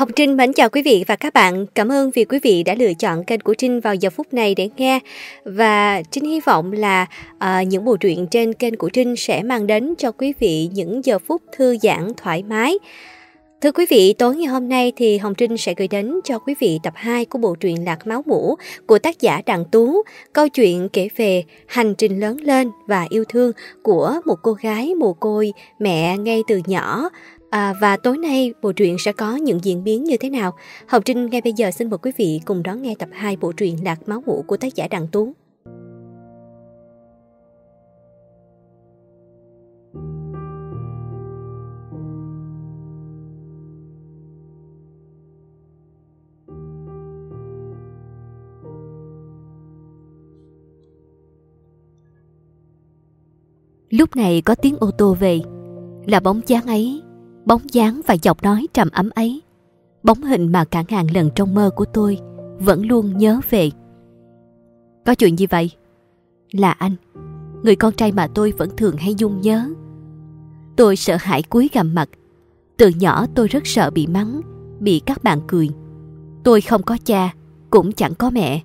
Học Trinh mến chào quý vị và các bạn. Cảm ơn vì quý vị đã lựa chọn kênh của Trinh vào giờ phút này để nghe. Và Trinh hy vọng là uh, những bộ truyện trên kênh của Trinh sẽ mang đến cho quý vị những giờ phút thư giãn thoải mái. Thưa quý vị, tối ngày hôm nay thì Hồng Trinh sẽ gửi đến cho quý vị tập 2 của bộ truyện Lạc Máu Mũ của tác giả Đặng Tú, câu chuyện kể về hành trình lớn lên và yêu thương của một cô gái mồ côi mẹ ngay từ nhỏ À, và tối nay bộ truyện sẽ có những diễn biến như thế nào? Hồng Trinh ngay bây giờ xin mời quý vị cùng đón nghe tập 2 bộ truyện Lạc Máu ngũ của tác giả Đặng Tú. Lúc này có tiếng ô tô về Là bóng dáng ấy Bóng dáng và giọng nói trầm ấm ấy. Bóng hình mà cả ngàn lần trong mơ của tôi Vẫn luôn nhớ về. Có chuyện gì vậy? Là anh, Người con trai mà tôi vẫn thường hay dung nhớ. Tôi sợ hãi cúi gằm mặt. Từ nhỏ tôi rất sợ bị mắng, Bị các bạn cười. Tôi không có cha, Cũng chẳng có mẹ.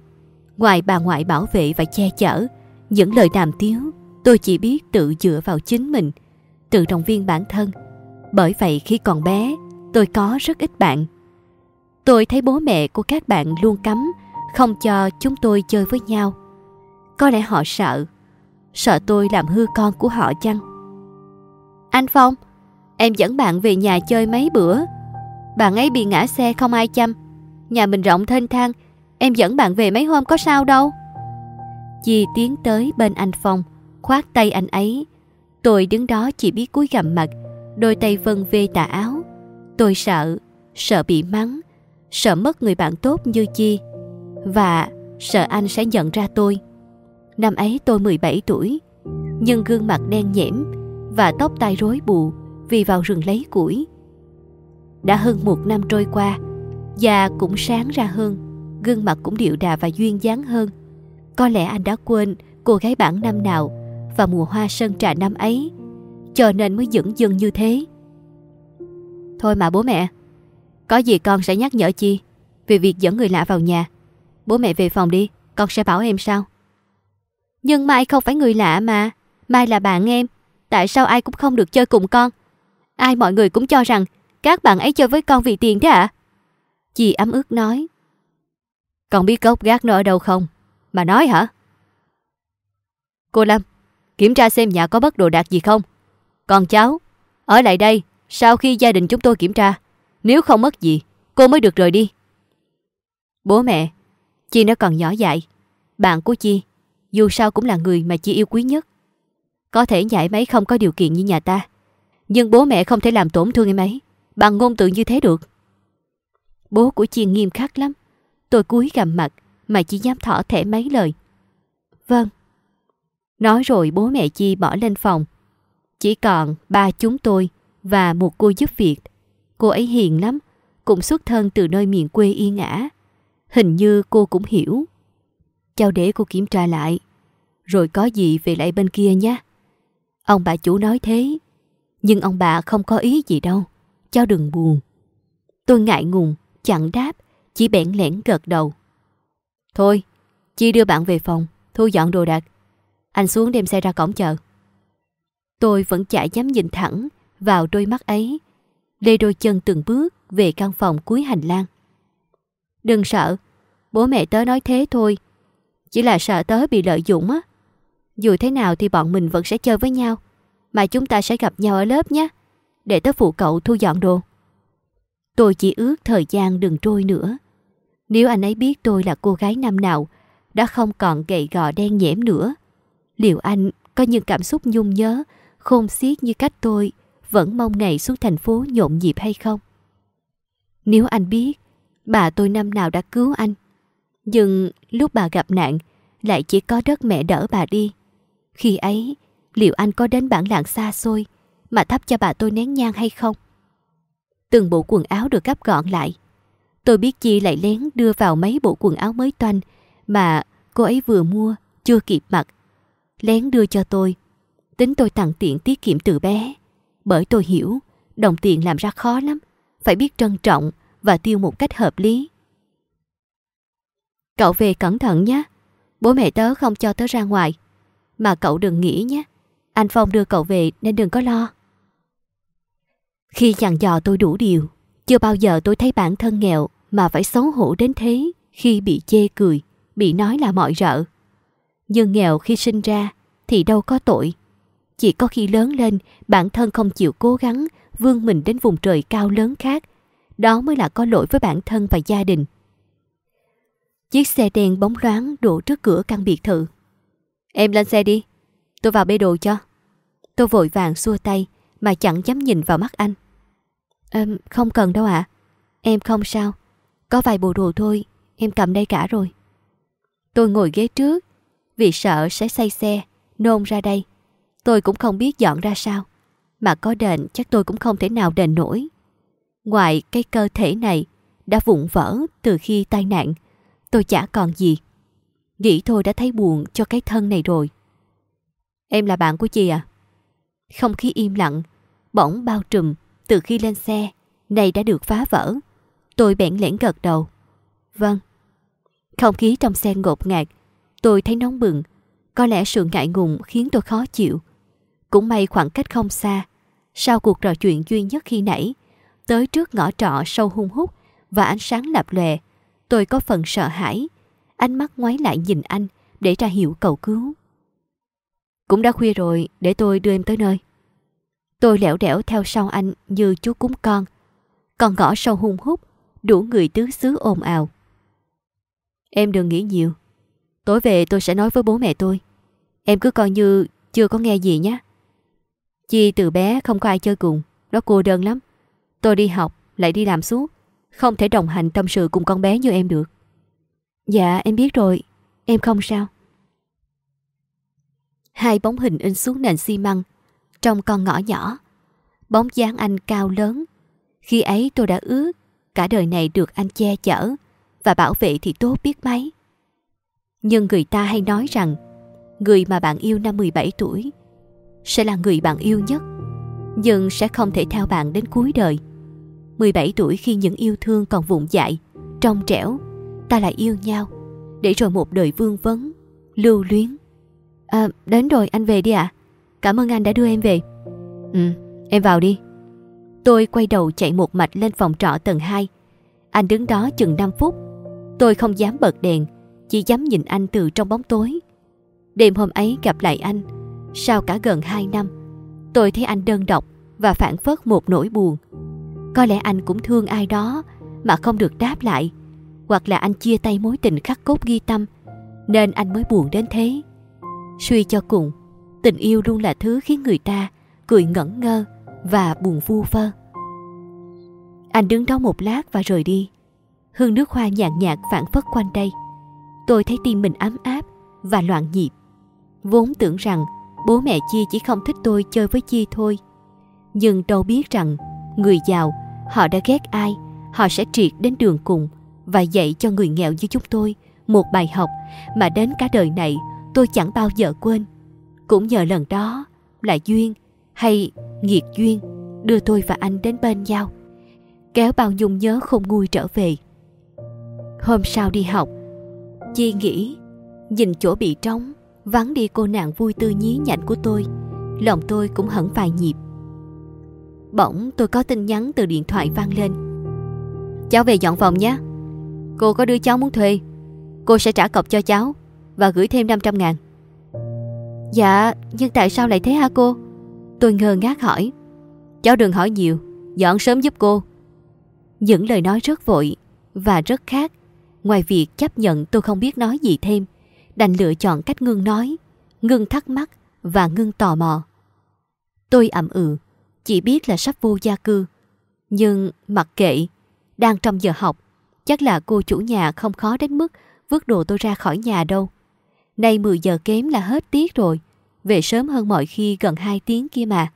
Ngoài bà ngoại bảo vệ và che chở, Những lời đàm tiếu, Tôi chỉ biết tự dựa vào chính mình, Tự động viên bản thân bởi vậy khi còn bé, tôi có rất ít bạn. Tôi thấy bố mẹ của các bạn luôn cấm không cho chúng tôi chơi với nhau. Có lẽ họ sợ, sợ tôi làm hư con của họ chăng? Anh Phong, em dẫn bạn về nhà chơi mấy bữa. Bạn ấy bị ngã xe không ai chăm. Nhà mình rộng thênh thang, em dẫn bạn về mấy hôm có sao đâu. di tiến tới bên anh Phong, khoát tay anh ấy. Tôi đứng đó chỉ biết cúi gằm mặt, đôi tay vân vê tà áo. Tôi sợ, sợ bị mắng, sợ mất người bạn tốt như Chi và sợ anh sẽ nhận ra tôi. Năm ấy tôi 17 tuổi, nhưng gương mặt đen nhẽm và tóc tai rối bù vì vào rừng lấy củi. Đã hơn một năm trôi qua, da cũng sáng ra hơn, gương mặt cũng điệu đà và duyên dáng hơn. Có lẽ anh đã quên cô gái bản năm nào và mùa hoa sơn trà năm ấy cho nên mới dững dưng như thế. Thôi mà bố mẹ, có gì con sẽ nhắc nhở Chi về việc dẫn người lạ vào nhà. Bố mẹ về phòng đi, con sẽ bảo em sao. Nhưng Mai không phải người lạ mà, Mai là bạn em, tại sao ai cũng không được chơi cùng con? Ai mọi người cũng cho rằng các bạn ấy chơi với con vì tiền thế ạ? À? Chị ấm ức nói. Con biết gốc gác nó ở đâu không? Mà nói hả? Cô Lâm, kiểm tra xem nhà có bất đồ đạc gì không? Còn cháu, ở lại đây sau khi gia đình chúng tôi kiểm tra. Nếu không mất gì, cô mới được rời đi. Bố mẹ, Chi nó còn nhỏ dại. Bạn của Chi, dù sao cũng là người mà Chi yêu quý nhất. Có thể nhảy mấy không có điều kiện như nhà ta. Nhưng bố mẹ không thể làm tổn thương em ấy bằng ngôn từ như thế được. Bố của Chi nghiêm khắc lắm. Tôi cúi gằm mặt mà chỉ dám thỏ thẻ mấy lời. Vâng. Nói rồi bố mẹ Chi bỏ lên phòng chỉ còn ba chúng tôi và một cô giúp việc. Cô ấy hiền lắm, cũng xuất thân từ nơi miền quê yên ả. Hình như cô cũng hiểu. Cháu để cô kiểm tra lại, rồi có gì về lại bên kia nhé. Ông bà chủ nói thế, nhưng ông bà không có ý gì đâu, cháu đừng buồn. Tôi ngại ngùng, chẳng đáp, chỉ bẽn lẽn gật đầu. Thôi, Chi đưa bạn về phòng, thu dọn đồ đạc. Anh xuống đem xe ra cổng chợ Tôi vẫn chả dám nhìn thẳng vào đôi mắt ấy. Lê đôi chân từng bước về căn phòng cuối hành lang. Đừng sợ, bố mẹ tớ nói thế thôi. Chỉ là sợ tớ bị lợi dụng á. Dù thế nào thì bọn mình vẫn sẽ chơi với nhau. Mà chúng ta sẽ gặp nhau ở lớp nhé. Để tớ phụ cậu thu dọn đồ. Tôi chỉ ước thời gian đừng trôi nữa. Nếu anh ấy biết tôi là cô gái năm nào, đã không còn gầy gò đen nhẽm nữa, liệu anh có những cảm xúc nhung nhớ khôn xiết như cách tôi vẫn mong ngày xuống thành phố nhộn nhịp hay không? Nếu anh biết, bà tôi năm nào đã cứu anh, nhưng lúc bà gặp nạn lại chỉ có đất mẹ đỡ bà đi. Khi ấy, liệu anh có đến bản làng xa xôi mà thắp cho bà tôi nén nhang hay không? Từng bộ quần áo được gấp gọn lại. Tôi biết Chi lại lén đưa vào mấy bộ quần áo mới toanh mà cô ấy vừa mua, chưa kịp mặc. Lén đưa cho tôi Tính tôi tặng tiện tiết kiệm từ bé. Bởi tôi hiểu, đồng tiền làm ra khó lắm. Phải biết trân trọng và tiêu một cách hợp lý. Cậu về cẩn thận nhé. Bố mẹ tớ không cho tớ ra ngoài. Mà cậu đừng nghĩ nhé. Anh Phong đưa cậu về nên đừng có lo. Khi dặn dò tôi đủ điều, chưa bao giờ tôi thấy bản thân nghèo mà phải xấu hổ đến thế khi bị chê cười, bị nói là mọi rợ. Nhưng nghèo khi sinh ra thì đâu có tội. Chỉ có khi lớn lên, bản thân không chịu cố gắng vươn mình đến vùng trời cao lớn khác. Đó mới là có lỗi với bản thân và gia đình. Chiếc xe đen bóng loáng đổ trước cửa căn biệt thự. Em lên xe đi, tôi vào bê đồ cho. Tôi vội vàng xua tay mà chẳng dám nhìn vào mắt anh. Um, không cần đâu ạ. À. Em không sao. Có vài bộ đồ thôi, em cầm đây cả rồi. Tôi ngồi ghế trước, vì sợ sẽ say xe, nôn ra đây. Tôi cũng không biết dọn ra sao. Mà có đền chắc tôi cũng không thể nào đền nổi. Ngoài cái cơ thể này đã vụn vỡ từ khi tai nạn, tôi chả còn gì. Nghĩ thôi đã thấy buồn cho cái thân này rồi. Em là bạn của chị à? Không khí im lặng, bỗng bao trùm từ khi lên xe, này đã được phá vỡ. Tôi bẽn lẽn gật đầu. Vâng. Không khí trong xe ngột ngạt, tôi thấy nóng bừng. Có lẽ sự ngại ngùng khiến tôi khó chịu. Cũng may khoảng cách không xa. Sau cuộc trò chuyện duy nhất khi nãy, tới trước ngõ trọ sâu hung hút và ánh sáng lập lòe, tôi có phần sợ hãi. Ánh mắt ngoái lại nhìn anh để ra hiệu cầu cứu. Cũng đã khuya rồi, để tôi đưa em tới nơi. Tôi lẻo đẻo theo sau anh như chú cúng con. Còn ngõ sâu hung hút, đủ người tứ xứ ồn ào. Em đừng nghĩ nhiều. Tối về tôi sẽ nói với bố mẹ tôi. Em cứ coi như chưa có nghe gì nhé. Chi từ bé không có ai chơi cùng, nó cô đơn lắm. Tôi đi học, lại đi làm suốt. Không thể đồng hành tâm sự cùng con bé như em được. Dạ em biết rồi, em không sao. Hai bóng hình in xuống nền xi măng trong con ngõ nhỏ. Bóng dáng anh cao lớn. Khi ấy tôi đã ước cả đời này được anh che chở và bảo vệ thì tốt biết mấy. Nhưng người ta hay nói rằng người mà bạn yêu năm 17 tuổi sẽ là người bạn yêu nhất nhưng sẽ không thể theo bạn đến cuối đời. 17 tuổi khi những yêu thương còn vụn dại, trong trẻo, ta lại yêu nhau để rồi một đời vương vấn, lưu luyến. À, đến rồi anh về đi ạ. À? Cảm ơn anh đã đưa em về. Ừ, em vào đi. Tôi quay đầu chạy một mạch lên phòng trọ tầng 2. Anh đứng đó chừng 5 phút. Tôi không dám bật đèn, chỉ dám nhìn anh từ trong bóng tối. Đêm hôm ấy gặp lại anh, sau cả gần 2 năm, tôi thấy anh đơn độc và phản phất một nỗi buồn. Có lẽ anh cũng thương ai đó mà không được đáp lại, hoặc là anh chia tay mối tình khắc cốt ghi tâm, nên anh mới buồn đến thế. Suy cho cùng, tình yêu luôn là thứ khiến người ta cười ngẩn ngơ và buồn vu vơ. Anh đứng đó một lát và rời đi. Hương nước hoa nhàn nhạt phản phất quanh đây. Tôi thấy tim mình ấm áp và loạn nhịp. Vốn tưởng rằng bố mẹ Chi chỉ không thích tôi chơi với Chi thôi. Nhưng đâu biết rằng người giàu họ đã ghét ai, họ sẽ triệt đến đường cùng và dạy cho người nghèo như chúng tôi một bài học mà đến cả đời này tôi chẳng bao giờ quên. Cũng nhờ lần đó là duyên hay nghiệt duyên đưa tôi và anh đến bên nhau, kéo bao nhung nhớ không nguôi trở về. Hôm sau đi học, Chi nghĩ, nhìn chỗ bị trống, vắng đi cô nàng vui tươi nhí nhảnh của tôi, lòng tôi cũng hẳn vài nhịp. Bỗng tôi có tin nhắn từ điện thoại vang lên. Cháu về dọn phòng nhé. Cô có đứa cháu muốn thuê. Cô sẽ trả cọc cho cháu và gửi thêm 500 ngàn. Dạ, nhưng tại sao lại thế hả cô? Tôi ngơ ngác hỏi. Cháu đừng hỏi nhiều, dọn sớm giúp cô. Những lời nói rất vội và rất khác. Ngoài việc chấp nhận tôi không biết nói gì thêm, đành lựa chọn cách ngưng nói, ngưng thắc mắc và ngưng tò mò. Tôi ậm ừ, chỉ biết là sắp vô gia cư. Nhưng mặc kệ, đang trong giờ học, chắc là cô chủ nhà không khó đến mức vứt đồ tôi ra khỏi nhà đâu. Nay 10 giờ kém là hết tiết rồi, về sớm hơn mọi khi gần 2 tiếng kia mà.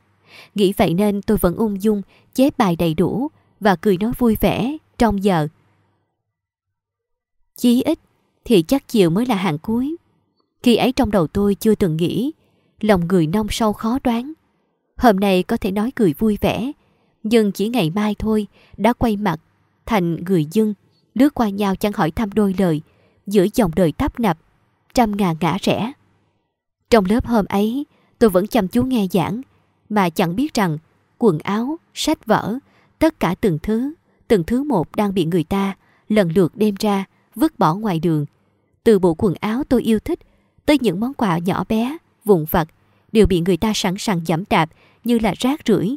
Nghĩ vậy nên tôi vẫn ung dung, chép bài đầy đủ và cười nói vui vẻ trong giờ. Chí ít thì chắc chiều mới là hàng cuối. Khi ấy trong đầu tôi chưa từng nghĩ, lòng người nông sâu khó đoán. Hôm nay có thể nói cười vui vẻ, nhưng chỉ ngày mai thôi đã quay mặt thành người dân, lướt qua nhau chẳng hỏi thăm đôi lời, giữa dòng đời tấp nập, trăm ngàn ngã rẽ. Trong lớp hôm ấy, tôi vẫn chăm chú nghe giảng, mà chẳng biết rằng quần áo, sách vở, tất cả từng thứ, từng thứ một đang bị người ta lần lượt đem ra, vứt bỏ ngoài đường. Từ bộ quần áo tôi yêu thích, tới những món quà nhỏ bé, vụn vặt, đều bị người ta sẵn sàng giảm đạp như là rác rưởi.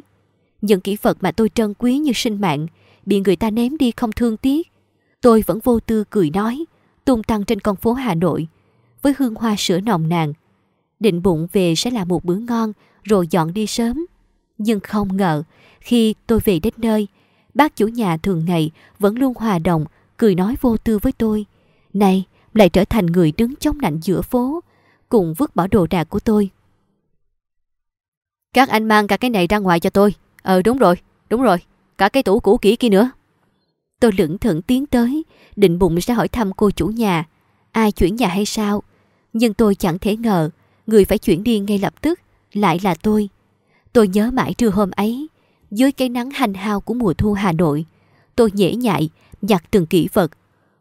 Những kỹ vật mà tôi trân quý như sinh mạng, bị người ta ném đi không thương tiếc. Tôi vẫn vô tư cười nói, tung tăng trên con phố Hà Nội, với hương hoa sữa nồng nàn. Định bụng về sẽ là một bữa ngon, rồi dọn đi sớm. Nhưng không ngờ, khi tôi về đến nơi, bác chủ nhà thường ngày vẫn luôn hòa đồng, cười nói vô tư với tôi. Này, lại trở thành người đứng chống lạnh giữa phố, cùng vứt bỏ đồ đạc của tôi. Các anh mang cả cái này ra ngoài cho tôi. Ờ đúng rồi, đúng rồi, cả cái tủ cũ kỹ kia nữa. Tôi lững thững tiến tới, định bụng sẽ hỏi thăm cô chủ nhà, ai chuyển nhà hay sao. Nhưng tôi chẳng thể ngờ, người phải chuyển đi ngay lập tức, lại là tôi. Tôi nhớ mãi trưa hôm ấy, dưới cái nắng hành hao của mùa thu Hà Nội, tôi nhễ nhại, nhặt từng kỹ vật.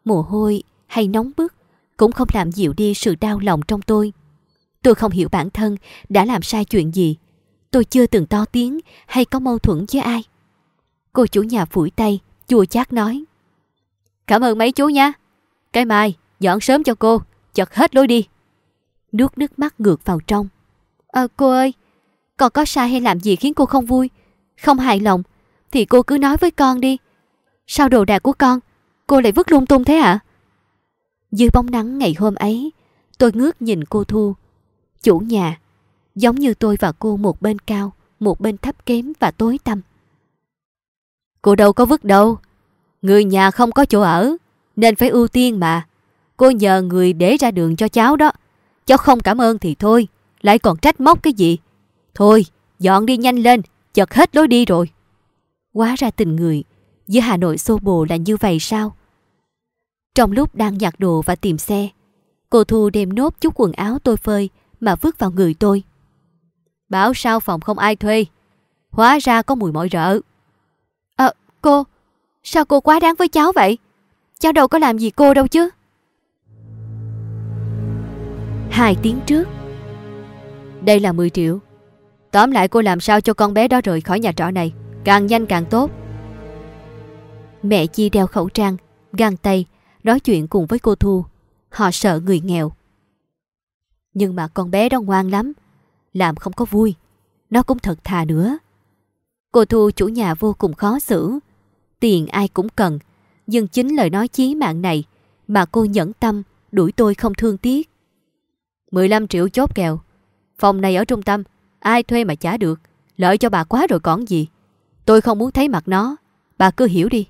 Mồ hôi hay nóng bức cũng không làm dịu đi sự đau lòng trong tôi. Tôi không hiểu bản thân đã làm sai chuyện gì. Tôi chưa từng to tiếng hay có mâu thuẫn với ai. Cô chủ nhà phủi tay, chua chát nói. Cảm ơn mấy chú nha. Cái mai, dọn sớm cho cô, chật hết lối đi. Nuốt nước mắt ngược vào trong. Ờ cô ơi, con có sai hay làm gì khiến cô không vui, không hài lòng, thì cô cứ nói với con đi. Sao đồ đạc của con, cô lại vứt lung tung thế ạ? À? Dưới bóng nắng ngày hôm ấy, tôi ngước nhìn cô Thu. Chủ nhà, giống như tôi và cô một bên cao, một bên thấp kém và tối tăm. Cô đâu có vứt đâu. Người nhà không có chỗ ở, nên phải ưu tiên mà. Cô nhờ người để ra đường cho cháu đó. Cháu không cảm ơn thì thôi, lại còn trách móc cái gì. Thôi, dọn đi nhanh lên, chật hết lối đi rồi. Quá ra tình người, giữa Hà Nội xô bồ là như vậy sao? Trong lúc đang nhặt đồ và tìm xe, cô Thu đem nốt chút quần áo tôi phơi mà vứt vào người tôi. Bảo sao phòng không ai thuê, hóa ra có mùi mỏi rợ. Ờ, à, cô, sao cô quá đáng với cháu vậy? Cháu đâu có làm gì cô đâu chứ. Hai tiếng trước. Đây là 10 triệu. Tóm lại cô làm sao cho con bé đó rời khỏi nhà trọ này, càng nhanh càng tốt. Mẹ Chi đeo khẩu trang, găng tay, nói chuyện cùng với cô Thu. Họ sợ người nghèo. Nhưng mà con bé đó ngoan lắm, làm không có vui. Nó cũng thật thà nữa. Cô Thu chủ nhà vô cùng khó xử. Tiền ai cũng cần, nhưng chính lời nói chí mạng này mà cô nhẫn tâm đuổi tôi không thương tiếc. 15 triệu chốt kèo. Phòng này ở trung tâm, ai thuê mà trả được. Lợi cho bà quá rồi còn gì. Tôi không muốn thấy mặt nó. Bà cứ hiểu đi.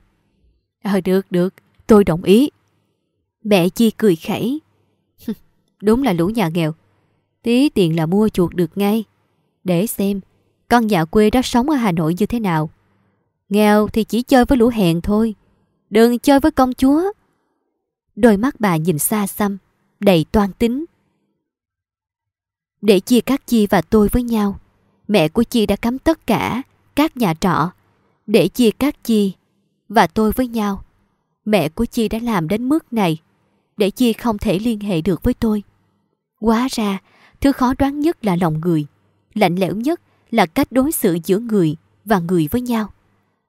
Ờ được, được. Tôi đồng ý. Mẹ Chi cười khẩy. Đúng là lũ nhà nghèo. Tí tiền là mua chuột được ngay. Để xem, con nhà quê đó sống ở Hà Nội như thế nào. Nghèo thì chỉ chơi với lũ hèn thôi. Đừng chơi với công chúa. Đôi mắt bà nhìn xa xăm, đầy toan tính. Để chia các Chi và tôi với nhau, mẹ của Chi đã cấm tất cả các nhà trọ. Để chia các Chi và tôi với nhau, mẹ của Chi đã làm đến mức này để Chi không thể liên hệ được với tôi. Quá ra, thứ khó đoán nhất là lòng người, lạnh lẽo nhất là cách đối xử giữa người và người với nhau.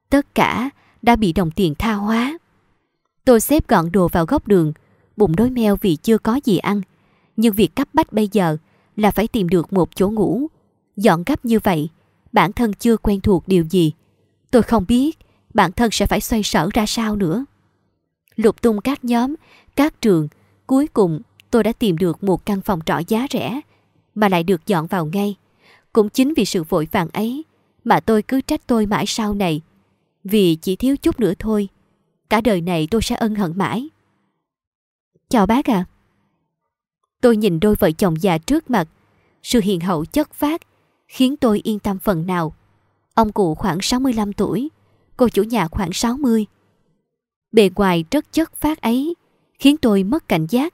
Tất cả đã bị đồng tiền tha hóa. Tôi xếp gọn đồ vào góc đường, bụng đói meo vì chưa có gì ăn. Nhưng việc cấp bách bây giờ là phải tìm được một chỗ ngủ. Dọn gấp như vậy, bản thân chưa quen thuộc điều gì. Tôi không biết bản thân sẽ phải xoay sở ra sao nữa. Lục tung các nhóm, các trường, cuối cùng tôi đã tìm được một căn phòng trọ giá rẻ mà lại được dọn vào ngay. Cũng chính vì sự vội vàng ấy mà tôi cứ trách tôi mãi sau này. Vì chỉ thiếu chút nữa thôi, cả đời này tôi sẽ ân hận mãi. Chào bác ạ. À. Tôi nhìn đôi vợ chồng già trước mặt, sự hiền hậu chất phát khiến tôi yên tâm phần nào. Ông cụ khoảng 65 tuổi, cô chủ nhà khoảng 60. Bề ngoài rất chất phát ấy khiến tôi mất cảnh giác.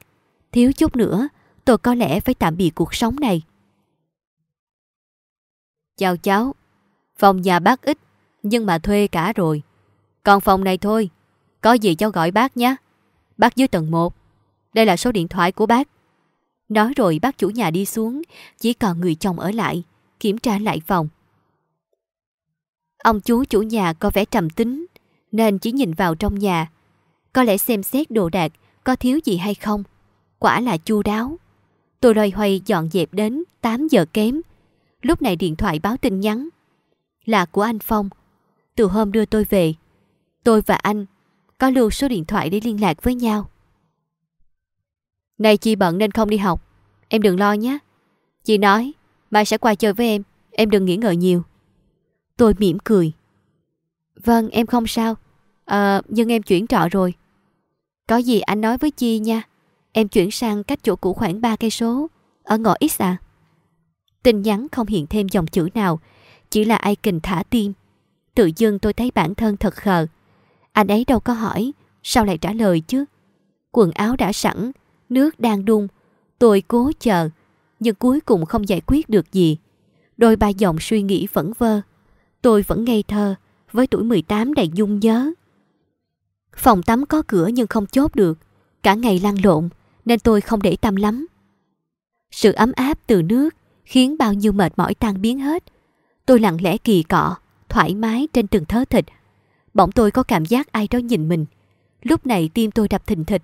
Thiếu chút nữa, tôi có lẽ phải tạm biệt cuộc sống này. Chào cháu, phòng nhà bác ít nhưng mà thuê cả rồi. Còn phòng này thôi, Có gì cháu gọi bác nhé. Bác dưới tầng 1. Đây là số điện thoại của bác. Nói rồi bác chủ nhà đi xuống, chỉ còn người chồng ở lại, kiểm tra lại phòng. Ông chú chủ nhà có vẻ trầm tính, nên chỉ nhìn vào trong nhà. Có lẽ xem xét đồ đạc có thiếu gì hay không. Quả là chu đáo. Tôi loay hoay dọn dẹp đến 8 giờ kém. Lúc này điện thoại báo tin nhắn. Là của anh Phong. Từ hôm đưa tôi về, tôi và anh có lưu số điện thoại để liên lạc với nhau. Nay chị bận nên không đi học. Em đừng lo nhé. Chị nói, mai sẽ qua chơi với em. Em đừng nghĩ ngợi nhiều. Tôi mỉm cười. Vâng, em không sao. À, nhưng em chuyển trọ rồi. Có gì anh nói với Chi nha. Em chuyển sang cách chỗ cũ khoảng 3 cây số ở ngõ X à. Tin nhắn không hiện thêm dòng chữ nào, chỉ là icon thả tim. Tự dưng tôi thấy bản thân thật khờ. Anh ấy đâu có hỏi, sao lại trả lời chứ? Quần áo đã sẵn, nước đang đun. Tôi cố chờ, nhưng cuối cùng không giải quyết được gì. Đôi ba dòng suy nghĩ vẫn vơ. Tôi vẫn ngây thơ, với tuổi 18 đầy dung nhớ. Phòng tắm có cửa nhưng không chốt được. Cả ngày lăn lộn, nên tôi không để tâm lắm. Sự ấm áp từ nước khiến bao nhiêu mệt mỏi tan biến hết. Tôi lặng lẽ kỳ cọ, thoải mái trên từng thớ thịt. Bỗng tôi có cảm giác ai đó nhìn mình. Lúc này tim tôi đập thình thịch.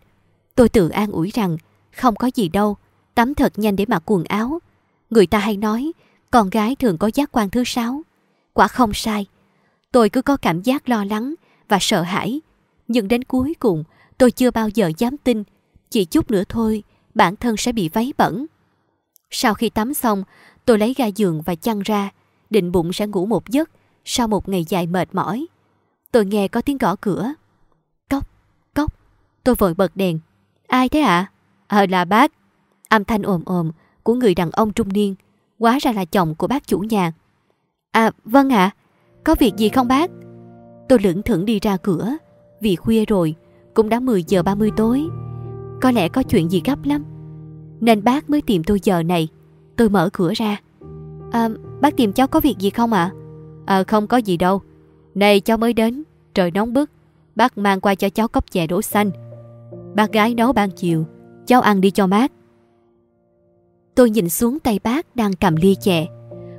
Tôi tự an ủi rằng không có gì đâu, tắm thật nhanh để mặc quần áo. Người ta hay nói con gái thường có giác quan thứ sáu. Quả không sai. Tôi cứ có cảm giác lo lắng và sợ hãi. Nhưng đến cuối cùng tôi chưa bao giờ dám tin chỉ chút nữa thôi bản thân sẽ bị váy bẩn. Sau khi tắm xong, tôi lấy ga giường và chăn ra, định bụng sẽ ngủ một giấc sau một ngày dài mệt mỏi. Tôi nghe có tiếng gõ cửa. Cốc, cốc. Tôi vội bật đèn. Ai thế ạ? À? Ờ là bác. Âm thanh ồm ồm của người đàn ông trung niên. Quá ra là chồng của bác chủ nhà. À vâng ạ. Có việc gì không bác? Tôi lững thững đi ra cửa. Vì khuya rồi, cũng đã 10 giờ 30 tối. Có lẽ có chuyện gì gấp lắm Nên bác mới tìm tôi giờ này. Tôi mở cửa ra. À, Bác tìm cháu có việc gì không ạ? À? à, Không có gì đâu. Này cháu mới đến Trời nóng bức Bác mang qua cho cháu cốc chè đỗ xanh. Bác gái nấu ban chiều Cháu ăn đi cho mát. Tôi nhìn xuống tay bác đang cầm ly chè.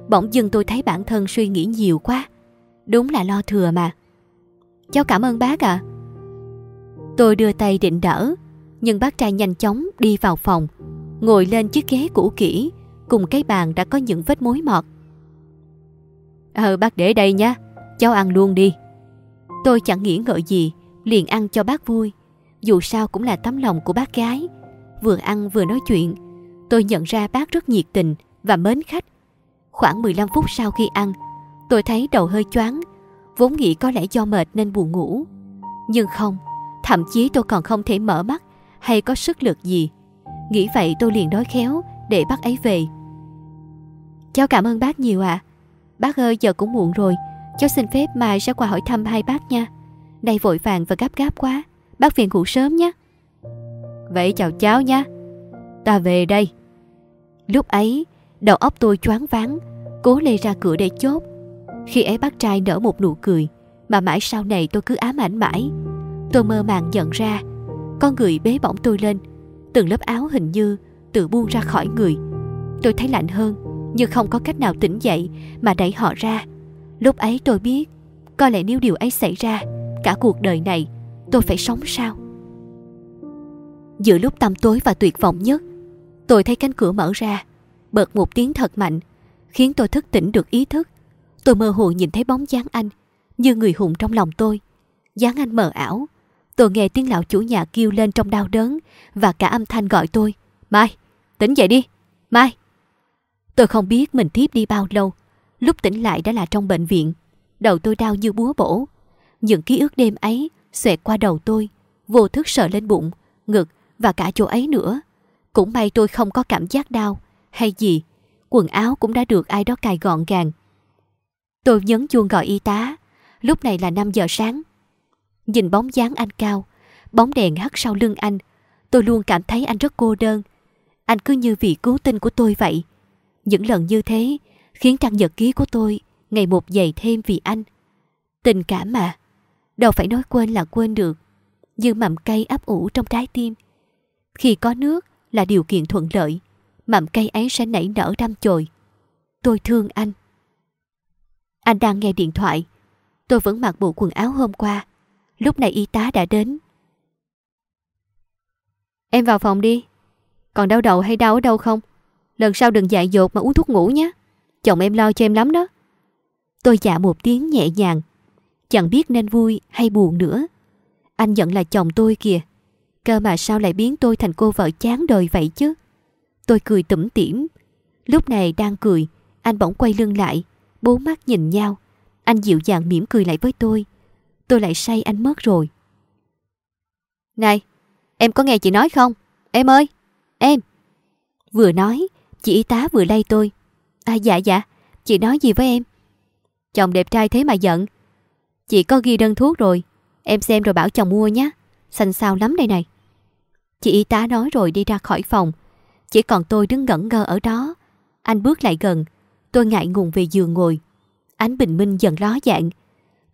Bỗng dưng tôi thấy bản thân suy nghĩ nhiều quá. Đúng là lo thừa mà. Cháu cảm ơn bác ạ. à. Tôi đưa tay định đỡ nhưng bác trai nhanh chóng đi vào phòng, ngồi lên chiếc ghế cũ kỹ, cùng cái bàn đã có những vết mối mọt. Ờ bác để đây nha, cháu ăn luôn đi. Tôi chẳng nghĩ ngợi gì, liền ăn cho bác vui. Dù sao cũng là tấm lòng của bác gái. Vừa ăn vừa nói chuyện, tôi nhận ra bác rất nhiệt tình và mến khách. Khoảng 15 phút sau khi ăn, tôi thấy đầu hơi choáng, vốn nghĩ có lẽ do mệt nên buồn ngủ. Nhưng không, thậm chí tôi còn không thể mở mắt hay có sức lực gì. Nghĩ vậy tôi liền nói khéo để bác ấy về. Cháu cảm ơn bác nhiều ạ. À. Bác ơi giờ cũng muộn rồi. Cháu xin phép mai sẽ qua hỏi thăm hai bác nha. Đây vội vàng và gấp gáp quá. Bác phiền ngủ sớm nhé. Vậy chào cháu nha. Ta về đây. Lúc ấy, đầu óc tôi choáng váng, cố lê ra cửa để chốt. Khi ấy bác trai nở một nụ cười, mà mãi sau này tôi cứ ám ảnh mãi. Tôi mơ màng nhận ra, con người bế bỏng tôi lên. Từng lớp áo hình như tự buông ra khỏi người. Tôi thấy lạnh hơn, Nhưng không có cách nào tỉnh dậy Mà đẩy họ ra. Lúc ấy tôi biết, Có lẽ nếu điều ấy xảy ra, Cả cuộc đời này tôi phải sống sao? Giữa lúc tăm tối và tuyệt vọng nhất, Tôi thấy cánh cửa mở ra, Bật một tiếng thật mạnh, Khiến tôi thức tỉnh được ý thức. Tôi mơ hồ nhìn thấy bóng dáng anh, Như người hùng trong lòng tôi. Dáng anh mờ ảo Tôi nghe tiếng lão chủ nhà kêu lên trong đau đớn và cả âm thanh gọi tôi. Mai, tỉnh dậy đi. Mai. Tôi không biết mình thiếp đi bao lâu. Lúc tỉnh lại đã là trong bệnh viện. Đầu tôi đau như búa bổ. Những ký ức đêm ấy xoẹt qua đầu tôi, vô thức sợ lên bụng, ngực và cả chỗ ấy nữa. Cũng may tôi không có cảm giác đau hay gì. Quần áo cũng đã được ai đó cài gọn gàng. Tôi nhấn chuông gọi y tá. Lúc này là 5 giờ sáng. Nhìn bóng dáng anh cao, bóng đèn hắt sau lưng anh, tôi luôn cảm thấy anh rất cô đơn. Anh cứ như vị cứu tinh của tôi vậy. Những lần như thế khiến trang nhật ký của tôi ngày một dày thêm vì anh. Tình cảm mà, đâu phải nói quên là quên được. như mầm cây ấp ủ trong trái tim. Khi có nước là điều kiện thuận lợi, mầm cây ấy sẽ nảy nở đâm chồi. Tôi thương anh. Anh đang nghe điện thoại. Tôi vẫn mặc bộ quần áo hôm qua. Lúc này y tá đã đến. Em vào phòng đi. Còn đau đầu hay đau ở đâu không? Lần sau đừng dại dột mà uống thuốc ngủ nhé. Chồng em lo cho em lắm đó. Tôi dạ một tiếng nhẹ nhàng. Chẳng biết nên vui hay buồn nữa. Anh giận là chồng tôi kìa. Cơ mà sao lại biến tôi thành cô vợ chán đời vậy chứ? Tôi cười tủm tỉm. Lúc này đang cười, anh bỗng quay lưng lại, bố mắt nhìn nhau. Anh dịu dàng mỉm cười lại với tôi. Tôi lại say anh mất rồi. Này, em có nghe chị nói không? Em ơi, em. Vừa nói, chị y tá vừa lay tôi. À dạ dạ, chị nói gì với em? Chồng đẹp trai thế mà giận. Chị có ghi đơn thuốc rồi, em xem rồi bảo chồng mua nhé. Xanh xao lắm đây này. Chị y tá nói rồi đi ra khỏi phòng. Chỉ còn tôi đứng ngẩn ngơ ở đó. Anh bước lại gần. Tôi ngại ngùng về giường ngồi. Ánh bình minh dần ló dạng.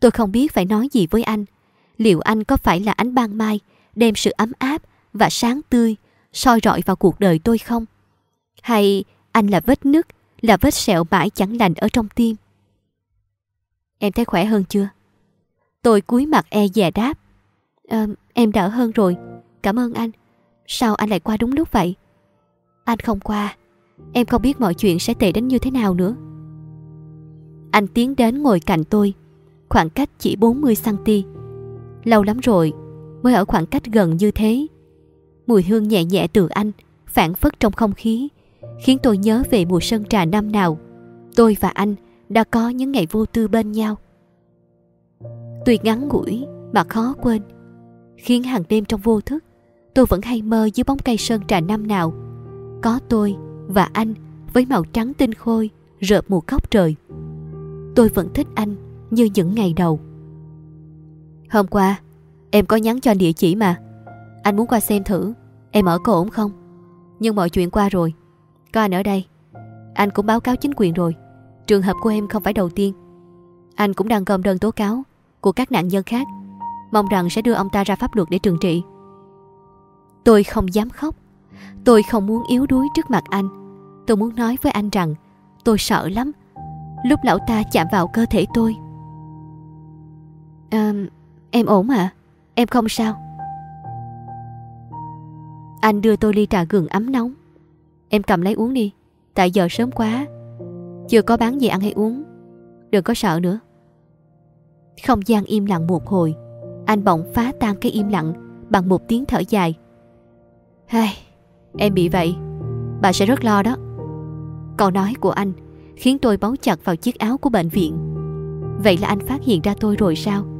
Tôi không biết phải nói gì với anh. Liệu anh có phải là ánh ban mai đem sự ấm áp và sáng tươi soi rọi vào cuộc đời tôi không? Hay anh là vết nứt, là vết sẹo mãi chẳng lành ở trong tim? Em thấy khỏe hơn chưa? Tôi cúi mặt e dè đáp. À, em đỡ hơn rồi, cảm ơn anh. Sao anh lại qua đúng lúc vậy? Anh không qua, em không biết mọi chuyện sẽ tệ đến như thế nào nữa. Anh tiến đến ngồi cạnh tôi, khoảng cách chỉ 40cm. Lâu lắm rồi mới ở khoảng cách gần như thế. Mùi hương nhẹ nhẹ từ anh phản phất trong không khí, khiến tôi nhớ về mùa sân trà năm nào. Tôi và anh đã có những ngày vô tư bên nhau. Tuy ngắn ngủi mà khó quên, khiến hàng đêm trong vô thức, tôi vẫn hay mơ dưới bóng cây sơn trà năm nào. Có tôi và anh với màu trắng tinh khôi rợp mù góc trời. Tôi vẫn thích anh như những ngày đầu. Hôm qua, em có nhắn cho anh địa chỉ mà. Anh muốn qua xem thử, em ở có ổn không? Nhưng mọi chuyện qua rồi, có anh ở đây. Anh cũng báo cáo chính quyền rồi. Trường hợp của em không phải đầu tiên. Anh cũng đang gom đơn tố cáo của các nạn nhân khác. Mong rằng sẽ đưa ông ta ra pháp luật để trừng trị. Tôi không dám khóc. Tôi không muốn yếu đuối trước mặt anh. Tôi muốn nói với anh rằng tôi sợ lắm. Lúc lão ta chạm vào cơ thể tôi. À, em ổn à? Em không sao? Anh đưa tôi ly trà gừng ấm nóng. Em cầm lấy uống đi. Tại giờ sớm quá. Chưa có bán gì ăn hay uống. Đừng có sợ nữa. Không gian im lặng một hồi. Anh bỗng phá tan cái im lặng bằng một tiếng thở dài. Hai, em bị vậy, bà sẽ rất lo đó. Câu nói của anh khiến tôi bấu chặt vào chiếc áo của bệnh viện. Vậy là anh phát hiện ra tôi rồi sao?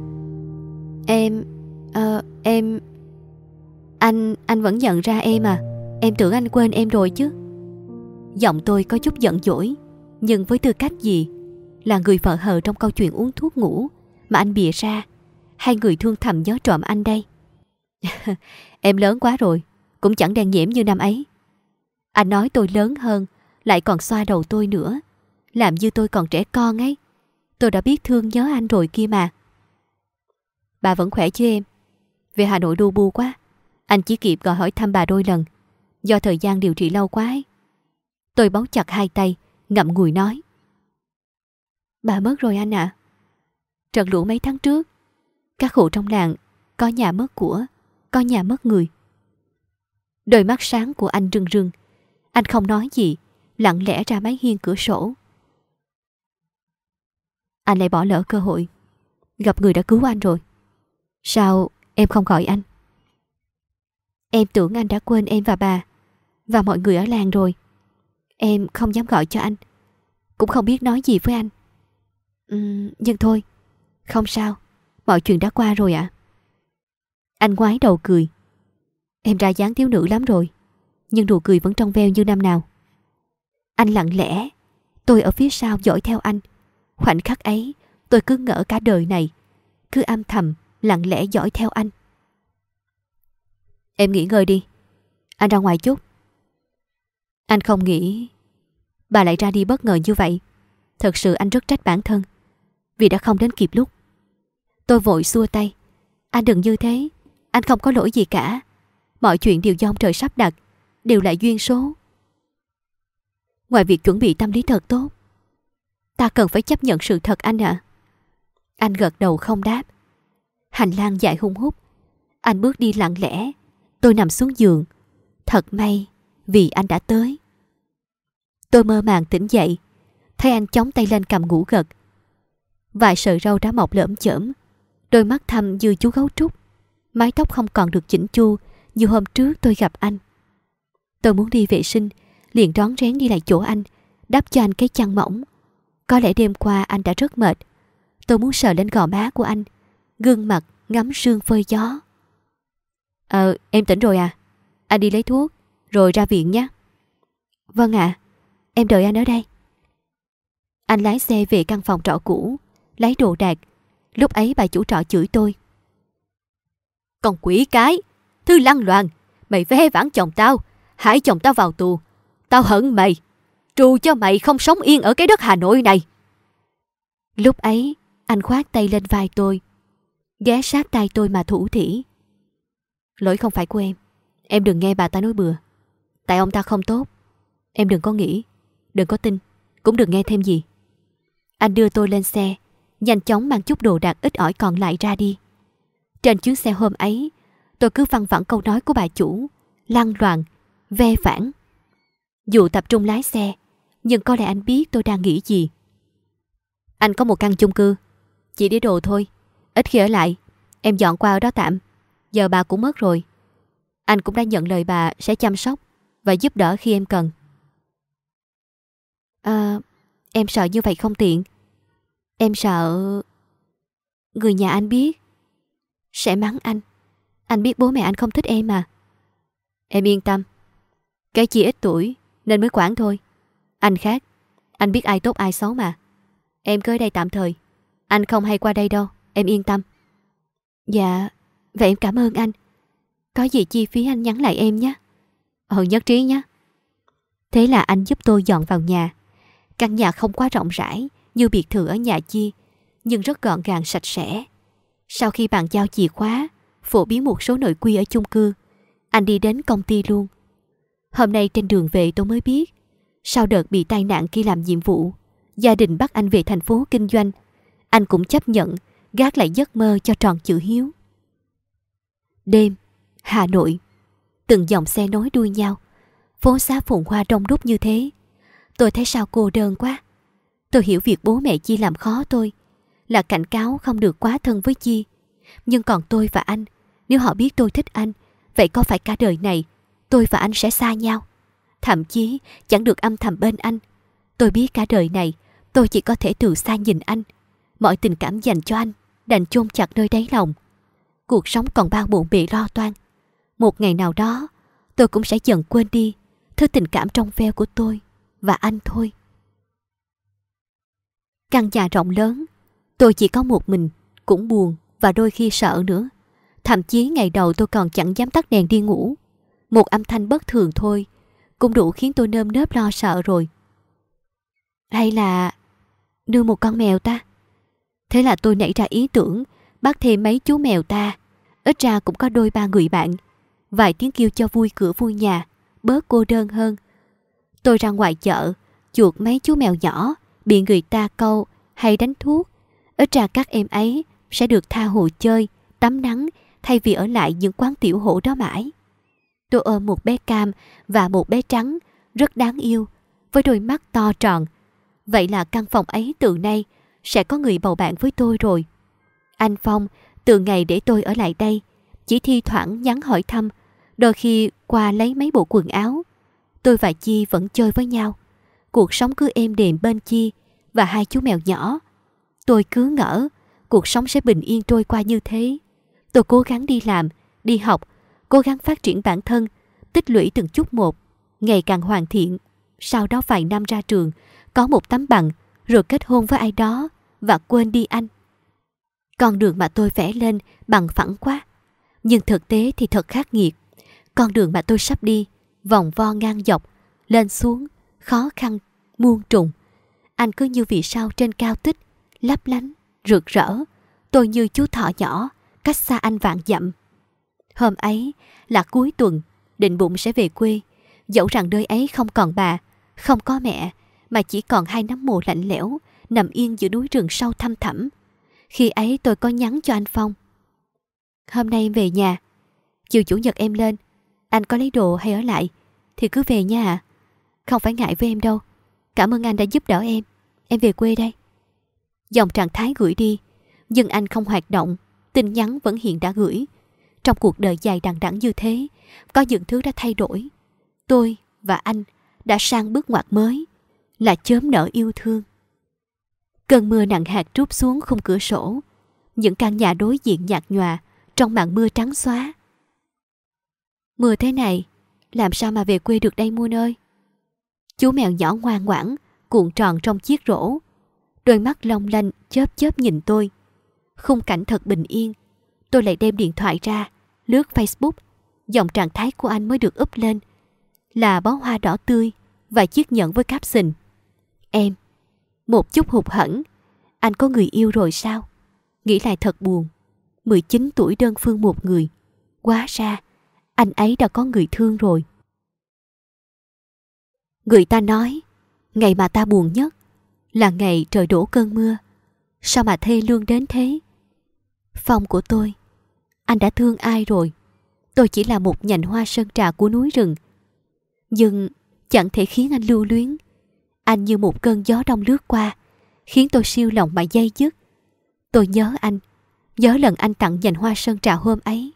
Em, uh, em... Anh, anh vẫn nhận ra em à? Em tưởng anh quên em rồi chứ. Giọng tôi có chút giận dỗi, nhưng với tư cách gì? Là người vợ hờ trong câu chuyện uống thuốc ngủ mà anh bịa ra. Hai người thương thầm nhớ trộm anh đây. em lớn quá rồi, cũng chẳng đen nhiễm như năm ấy. Anh nói tôi lớn hơn, lại còn xoa đầu tôi nữa. Làm như tôi còn trẻ con ấy. Tôi đã biết thương nhớ anh rồi kia mà. Bà vẫn khỏe chứ em? Về Hà Nội đu bu quá. Anh chỉ kịp gọi hỏi thăm bà đôi lần. Do thời gian điều trị lâu quá ấy. Tôi bấu chặt hai tay, ngậm ngùi nói. Bà mất rồi anh ạ. À. Trận lũ mấy tháng trước, các hộ trong làng có nhà mất của, có nhà mất người. Đôi mắt sáng của anh rưng rưng. Anh không nói gì, lặng lẽ ra mái hiên cửa sổ. Anh lại bỏ lỡ cơ hội. Gặp người đã cứu anh rồi. Sao em không gọi anh? Em tưởng anh đã quên em và bà và mọi người ở làng rồi. Em không dám gọi cho anh. Cũng không biết nói gì với anh. Uhm, nhưng thôi, không sao. Mọi chuyện đã qua rồi ạ. À? Anh ngoái đầu cười. Em ra dáng thiếu nữ lắm rồi. Nhưng nụ cười vẫn trong veo như năm nào. Anh lặng lẽ. Tôi ở phía sau dõi theo anh. Khoảnh khắc ấy, tôi cứ ngỡ cả đời này. Cứ âm thầm, lặng lẽ dõi theo anh. Em nghỉ ngơi đi. Anh ra ngoài chút. Anh không nghĩ bà lại ra đi bất ngờ như vậy. Thật sự anh rất trách bản thân vì đã không đến kịp lúc. Tôi vội xua tay. Anh đừng như thế. Anh không có lỗi gì cả. Mọi chuyện đều do ông trời sắp đặt, đều là duyên số. Ngoài việc chuẩn bị tâm lý thật tốt, ta cần phải chấp nhận sự thật anh ạ. Anh gật đầu không đáp. Hành lang dài hung hút. Anh bước đi lặng lẽ. Tôi nằm xuống giường. Thật may vì anh đã tới. Tôi mơ màng tỉnh dậy. Thấy anh chống tay lên cầm ngủ gật. Vài sợi râu đã mọc lởm chởm. Đôi mắt thâm như chú gấu trúc. Mái tóc không còn được chỉnh chu như hôm trước tôi gặp anh. Tôi muốn đi vệ sinh, liền đón rén đi lại chỗ anh, đắp cho anh cái chăn mỏng. Có lẽ đêm qua anh đã rất mệt. Tôi muốn sờ lên gò má của anh, gương mặt ngắm sương phơi gió. Ờ, em tỉnh rồi à? Anh đi lấy thuốc, rồi ra viện nhé. Vâng ạ, em đợi anh ở đây. Anh lái xe về căn phòng trọ cũ, lấy đồ đạc. Lúc ấy bà chủ trọ chửi tôi. Còn quỷ cái, thư lăng loàn, mày ve vãn chồng tao, hãy chồng tao vào tù. Tao hận mày, trù cho mày không sống yên ở cái đất Hà Nội này. Lúc ấy, anh khoát tay lên vai tôi, ghé sát tay tôi mà thủ thỉ. Lỗi không phải của em, em đừng nghe bà ta nói bừa. Tại ông ta không tốt, em đừng có nghĩ, đừng có tin, cũng đừng nghe thêm gì. Anh đưa tôi lên xe, nhanh chóng mang chút đồ đạc ít ỏi còn lại ra đi. Trên chuyến xe hôm ấy, tôi cứ văng vẳng câu nói của bà chủ, lăn loạn, ve phản. Dù tập trung lái xe, nhưng có lẽ anh biết tôi đang nghĩ gì. Anh có một căn chung cư, chỉ để đồ thôi, ít khi ở lại, em dọn qua ở đó tạm. Giờ bà cũng mất rồi. Anh cũng đã nhận lời bà sẽ chăm sóc và giúp đỡ khi em cần. À, em sợ như vậy không tiện. Em sợ... Người nhà anh biết. Sẽ mắng anh. Anh biết bố mẹ anh không thích em mà. Em yên tâm. Cái chị ít tuổi nên mới quản thôi. Anh khác. Anh biết ai tốt ai xấu mà. Em cứ ở đây tạm thời. Anh không hay qua đây đâu. Em yên tâm. Dạ Vậy em cảm ơn anh. Có gì chi phí anh nhắn lại em nhé. Ừ nhất trí nhé. Thế là anh giúp tôi dọn vào nhà. Căn nhà không quá rộng rãi, Như biệt thự ở nhà Chi, Nhưng rất gọn gàng, sạch sẽ. Sau khi bàn giao chìa khóa, Phổ biến một số nội quy ở chung cư, Anh đi đến công ty luôn. Hôm nay trên đường về tôi mới biết, Sau đợt bị tai nạn khi làm nhiệm vụ, Gia đình bắt anh về thành phố kinh doanh, Anh cũng chấp nhận Gác lại giấc mơ cho tròn chữ hiếu. Đêm, Hà Nội. Từng dòng xe nối đuôi nhau. Phố xá phồn hoa đông đúc như thế. Tôi thấy sao cô đơn quá. Tôi hiểu việc bố mẹ Chi làm khó tôi, Là cảnh cáo không được quá thân với Chi. Nhưng còn tôi và anh, Nếu họ biết tôi thích anh, Vậy có phải cả đời này Tôi và anh sẽ xa nhau? Thậm chí, chẳng được âm thầm bên anh. Tôi biết cả đời này, Tôi chỉ có thể từ xa nhìn anh. Mọi tình cảm dành cho anh. Đành chôn chặt nơi đáy lòng Cuộc sống còn bao bộn bề lo toan Một ngày nào đó Tôi cũng sẽ dần quên đi Thứ tình cảm trong veo của tôi Và anh thôi Căn nhà rộng lớn, tôi chỉ có một mình, cũng buồn và đôi khi sợ nữa. Thậm chí ngày đầu tôi còn chẳng dám tắt đèn đi ngủ. Một âm thanh bất thường thôi, cũng đủ khiến tôi nơm nớp lo sợ rồi. Hay là đưa một con mèo ta? Thế là tôi nảy ra ý tưởng bắt thêm mấy chú mèo ta. Ít ra cũng có đôi ba người bạn. Vài tiếng kêu cho vui cửa vui nhà, bớt cô đơn hơn. Tôi ra ngoài chợ, chuột mấy chú mèo nhỏ, bị người ta câu hay đánh thuốc, ít ra các em ấy sẽ được tha hồ chơi, tắm nắng thay vì ở lại những quán tiểu hổ đó mãi. Tôi ôm một bé cam và một bé trắng rất đáng yêu với đôi mắt to tròn. Vậy là căn phòng ấy từ nay sẽ có người bầu bạn với tôi rồi. Anh Phong từ ngày để tôi ở lại đây chỉ thi thoảng nhắn hỏi thăm đôi khi qua lấy mấy bộ quần áo. Tôi và Chi vẫn chơi với nhau cuộc sống cứ êm đềm bên Chi và hai chú mèo nhỏ. Tôi cứ ngỡ cuộc sống sẽ bình yên trôi qua như thế. Tôi cố gắng đi làm, đi học, cố gắng phát triển bản thân, tích lũy từng chút một, ngày càng hoàn thiện. Sau đó vài năm ra trường, có một tấm bằng, rồi kết hôn với ai đó và quên đi anh. Con đường mà tôi vẽ lên bằng phẳng quá. Nhưng thực tế thì thật khắc nghiệt. Con đường mà tôi sắp đi, vòng vo ngang dọc, lên xuống, khó khăn, muôn trùng. Anh cứ như vì sao trên cao tích, lấp lánh, rực rỡ. Tôi như chú thỏ nhỏ, cách xa anh vạn dặm. Hôm ấy là cuối tuần, định bụng sẽ về quê. Dẫu rằng nơi ấy không còn bà, không có mẹ, mà chỉ còn hai nắm mùa lạnh lẽo, nằm yên giữa núi rừng sâu thăm thẳm. Khi ấy tôi có nhắn cho anh Phong. Hôm nay em về nhà, chiều chủ nhật em lên, anh có lấy đồ hay ở lại, thì cứ về nha ạ. Không phải ngại với em đâu. Cảm ơn anh đã giúp đỡ em. Em về quê đây. Dòng trạng thái gửi đi, nhưng anh không hoạt động, tin nhắn vẫn hiện đã gửi. Trong cuộc đời dài đằng đẵng như thế, có những thứ đã thay đổi. Tôi và anh đã sang bước ngoặt mới, là chớm nở yêu thương. Cơn mưa nặng hạt trút xuống khung cửa sổ, những căn nhà đối diện nhạt nhòa trong màn mưa trắng xóa. Mưa thế này, làm sao mà về quê được đây mua ơi? Chú mèo nhỏ ngoan ngoãn, cuộn tròn trong chiếc rổ. Đôi mắt long lanh chớp chớp nhìn tôi. Khung cảnh thật bình yên. Tôi lại đem điện thoại ra, lướt Facebook. Dòng trạng thái của anh mới được up lên. Là bó hoa đỏ tươi và chiếc nhẫn với caption. Em, một chút hụt hẫng. Anh có người yêu rồi sao? Nghĩ lại thật buồn. 19 tuổi đơn phương một người. Quá ra, anh ấy đã có người thương rồi. Người ta nói, ngày mà ta buồn nhất là ngày trời đổ cơn mưa. Sao mà thê lương đến thế? Phong của tôi, anh đã thương ai rồi? Tôi chỉ là một nhành hoa sơn trà của núi rừng. Nhưng chẳng thể khiến anh lưu luyến. Anh như một cơn gió đông lướt qua, khiến tôi siêu lòng mà dây dứt. Tôi nhớ anh, nhớ lần anh tặng dành hoa sơn trà hôm ấy.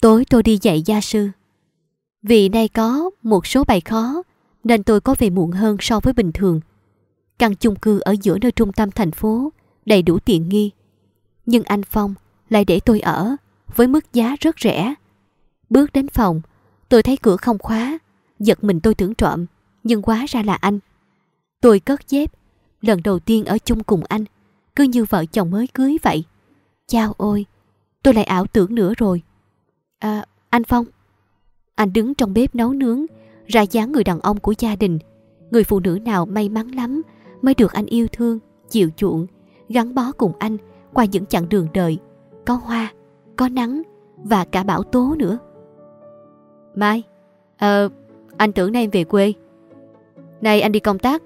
Tối tôi đi dạy gia sư. Vì nay có một số bài khó nên tôi có về muộn hơn so với bình thường. Căn chung cư ở giữa nơi trung tâm thành phố đầy đủ tiện nghi. Nhưng anh Phong lại để tôi ở với mức giá rất rẻ. Bước đến phòng, tôi thấy cửa không khóa, giật mình tôi tưởng trộm, nhưng quá ra là anh. Tôi cất dép, lần đầu tiên ở chung cùng anh, cứ như vợ chồng mới cưới vậy. Chao ôi, tôi lại ảo tưởng nữa rồi. À, anh Phong. Anh đứng trong bếp nấu nướng, ra dáng người đàn ông của gia đình. Người phụ nữ nào may mắn lắm mới được anh yêu thương, chịu chuộng, gắn bó cùng anh qua những chặng đường đời. Có hoa, có nắng và cả bão tố nữa. Mai, ờ, anh tưởng nay em về quê. Nay anh đi công tác,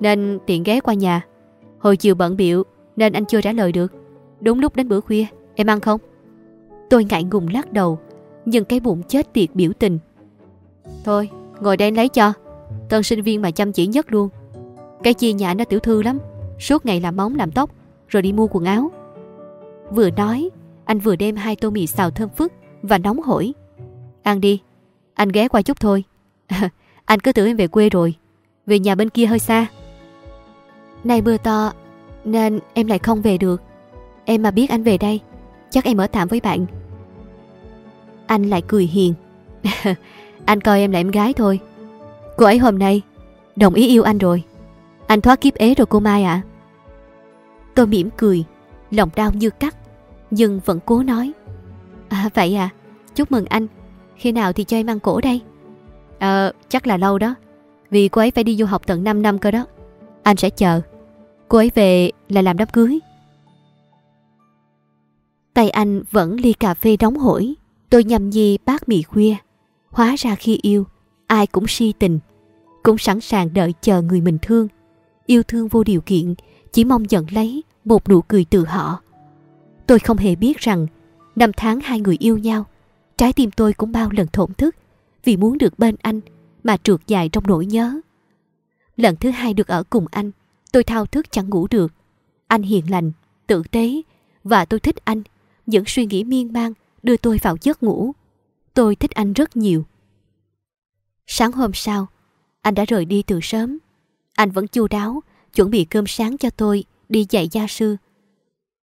nên tiện ghé qua nhà. Hồi chiều bận biệu nên anh chưa trả lời được. Đúng lúc đến bữa khuya, em ăn không? Tôi ngại ngùng lắc đầu, nhưng cái bụng chết tiệt biểu tình. Thôi, ngồi đây lấy cho. Tân sinh viên mà chăm chỉ nhất luôn. Cái chi nhà nó tiểu thư lắm, suốt ngày làm móng làm tóc, rồi đi mua quần áo. Vừa nói, anh vừa đem hai tô mì xào thơm phức và nóng hổi. Ăn đi, anh ghé qua chút thôi. anh cứ tưởng em về quê rồi, về nhà bên kia hơi xa. Này mưa to, nên em lại không về được. Em mà biết anh về đây, chắc em ở tạm với bạn. Anh lại cười hiền. Anh coi em là em gái thôi. Cô ấy hôm nay Đồng ý yêu anh rồi. Anh thoát kiếp ế rồi cô Mai ạ. À? Tôi mỉm cười Lòng đau như cắt Nhưng vẫn cố nói. À vậy à Chúc mừng anh. Khi nào thì cho em ăn cổ đây? Ờ chắc là lâu đó Vì cô ấy phải đi du học tận 5 năm cơ đó Anh sẽ chờ Cô ấy về là làm đám cưới Tay anh vẫn ly cà phê đóng hổi Tôi nhầm nhi bát mì khuya. Hóa ra khi yêu, ai cũng si tình. Cũng sẵn sàng đợi chờ người mình thương. Yêu thương vô điều kiện, chỉ mong nhận lấy một nụ cười từ họ. Tôi không hề biết rằng, năm tháng hai người yêu nhau, trái tim tôi cũng bao lần thổn thức vì muốn được bên anh mà trượt dài trong nỗi nhớ. Lần thứ hai được ở cùng anh, tôi thao thức chẳng ngủ được. Anh hiền lành, tử tế và tôi thích anh. Những suy nghĩ miên man đưa tôi vào giấc ngủ. Tôi thích anh rất nhiều. Sáng hôm sau, anh đã rời đi từ sớm. Anh vẫn chu đáo, chuẩn bị cơm sáng cho tôi đi dạy gia sư.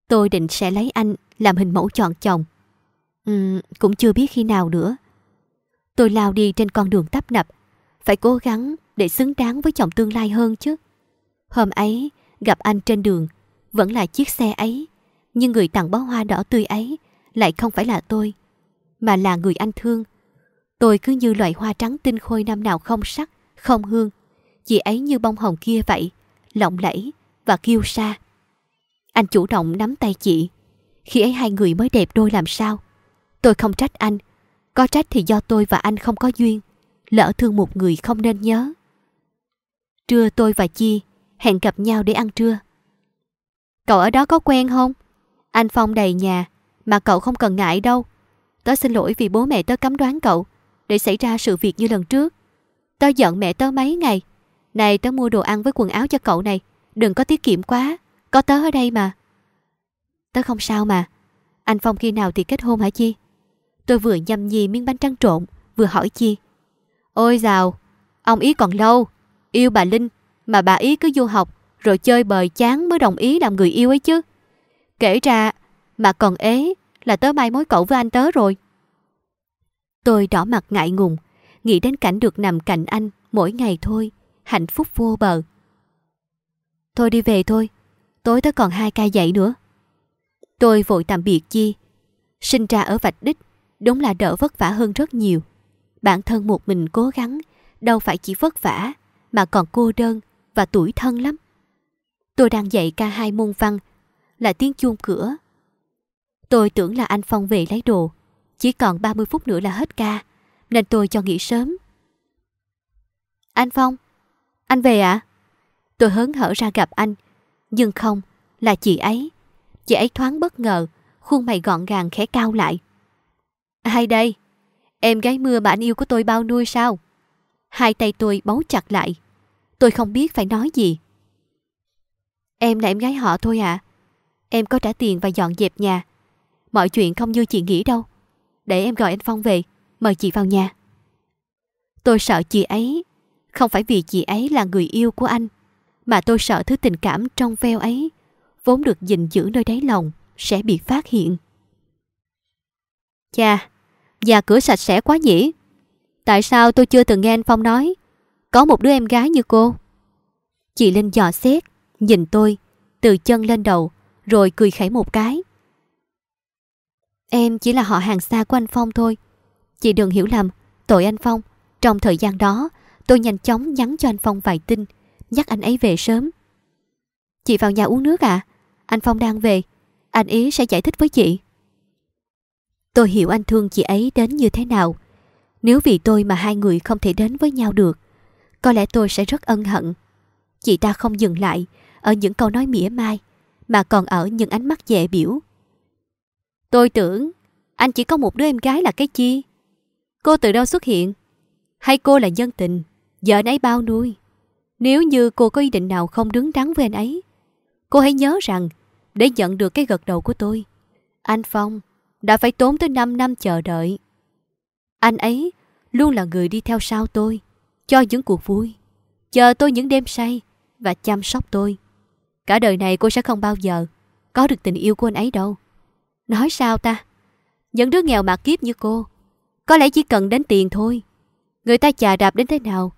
Tôi định sẽ lấy anh làm hình mẫu chọn chồng. Uhm, cũng chưa biết khi nào nữa. Tôi lao đi trên con đường tấp nập, phải cố gắng để xứng đáng với chồng tương lai hơn chứ. Hôm ấy, gặp anh trên đường, vẫn là chiếc xe ấy, nhưng người tặng bó hoa đỏ tươi ấy lại không phải là tôi, mà là người anh thương. Tôi cứ như loại hoa trắng tinh khôi năm nào không sắc, không hương. Chị ấy như bông hồng kia vậy, lộng lẫy và kiêu sa. Anh chủ động nắm tay chị. Khi ấy hai người mới đẹp đôi làm sao Tôi không trách anh có trách thì do tôi và anh không có duyên. Lỡ thương một người không nên nhớ. Trưa tôi và Chi Hẹn gặp nhau để ăn trưa. Cậu ở đó có quen không? Anh Phong đầy nhà, Mà cậu không cần ngại đâu. Tớ xin lỗi vì bố mẹ tớ cấm đoán cậu, Để xảy ra sự việc như lần trước. Tớ giận mẹ tớ mấy ngày. Này tớ mua đồ ăn với quần áo cho cậu này. Đừng có tiết kiệm quá, Có tớ ở đây mà. Tớ không sao mà. Anh Phong khi nào thì kết hôn hả Chi? Tôi vừa nhầm nhì miếng bánh trắng trộn, Vừa hỏi Chi. Ôi dào Ông ý còn lâu. Yêu bà Linh, Mà bà ý cứ du học, Rồi chơi bời chán mới đồng ý làm người yêu ấy chứ. Kể ra, Mà còn ế Là tớ mai mối cậu với anh tớ rồi. Tôi đỏ mặt ngại ngùng, Nghĩ đến cảnh được nằm cạnh anh Mỗi ngày thôi, Hạnh phúc vô bờ. Thôi đi về thôi, Tối tớ còn hai ca dạy nữa. Tôi vội tạm biệt Chi, Sinh ra ở vạch đích. Đúng là đỡ vất vả hơn rất nhiều. Bản thân một mình cố gắng, Đâu phải chỉ vất vả, Mà còn cô đơn và tuổi thân lắm. Tôi đang dạy ca hai môn văn, Là tiếng chuông cửa. Tôi tưởng là anh Phong về lấy đồ, Chỉ còn 30 phút nữa là hết ca, Nên tôi cho nghỉ sớm. Anh Phong, Anh về ạ? À? Tôi hớn hở ra gặp anh, Nhưng không, Là chị ấy. Chị ấy thoáng bất ngờ, Khuôn mày gọn gàng khẽ cao lại. Hay đây, Em gái mưa mà anh yêu của tôi bao nuôi sao? Hai tay tôi bấu chặt lại. Tôi không biết phải nói gì. Em là em gái họ thôi à Em có trả tiền và dọn dẹp nhà. Mọi chuyện không như chị nghĩ đâu. Để em gọi anh Phong về, Mời chị vào nhà. Tôi sợ chị ấy, Không phải vì chị ấy là người yêu của anh, Mà tôi sợ thứ tình cảm trong veo ấy Vốn được gìn giữ nơi đáy lòng Sẽ bị phát hiện. Chà Nhà cửa sạch sẽ quá nhỉ? Tại sao tôi chưa từng nghe anh Phong nói, Có một đứa em gái như cô? Chị Linh dò xét, Nhìn tôi, Từ chân lên đầu, Rồi cười khẩy một cái. Em chỉ là họ hàng xa của anh Phong thôi. Chị đừng hiểu lầm, Tội anh Phong. Trong thời gian đó, Tôi nhanh chóng nhắn cho anh Phong vài tin, Nhắc anh ấy về sớm. Chị vào nhà uống nước à? Anh Phong đang về, Anh ý sẽ giải thích với chị. Tôi hiểu anh thương chị ấy đến như thế nào. Nếu vì tôi mà hai người không thể đến với nhau được, Có lẽ tôi sẽ rất ân hận. Chị ta không dừng lại Ở những câu nói mỉa mai, Mà còn ở những ánh mắt dễ biểu. Tôi tưởng Anh chỉ có một đứa em gái là cái chi? Cô từ đâu xuất hiện? Hay cô là nhân tình? Vợ nấy bao nuôi? Nếu như cô có ý định nào không đứng đắn với anh ấy, Cô hãy nhớ rằng Để nhận được cái gật đầu của tôi, Anh Phong đã phải tốn tới 5 năm chờ đợi. Anh ấy luôn là người đi theo sau tôi, cho những cuộc vui, chờ tôi những đêm say và chăm sóc tôi. Cả đời này cô sẽ không bao giờ có được tình yêu của anh ấy đâu. Nói sao ta? Những đứa nghèo mạt kiếp như cô, có lẽ chỉ cần đến tiền thôi. Người ta chà đạp đến thế nào,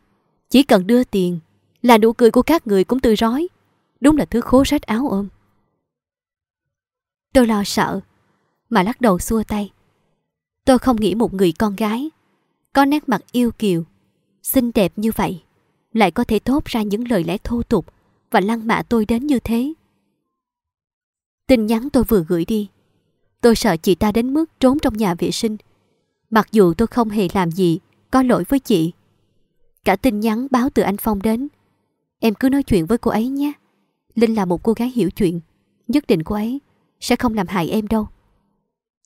chỉ cần đưa tiền là nụ cười của các người cũng tươi rói. Đúng là thứ khố rách áo ôm. Tôi lo sợ mà lắc đầu xua tay. Tôi không nghĩ một người con gái có nét mặt yêu kiều, xinh đẹp như vậy lại có thể thốt ra những lời lẽ thô tục và lăng mạ tôi đến như thế. Tin nhắn tôi vừa gửi đi. Tôi sợ chị ta đến mức trốn trong nhà vệ sinh. Mặc dù tôi không hề làm gì có lỗi với chị. Cả tin nhắn báo từ anh Phong đến. Em cứ nói chuyện với cô ấy nhé. Linh là một cô gái hiểu chuyện. Nhất định cô ấy sẽ không làm hại em đâu.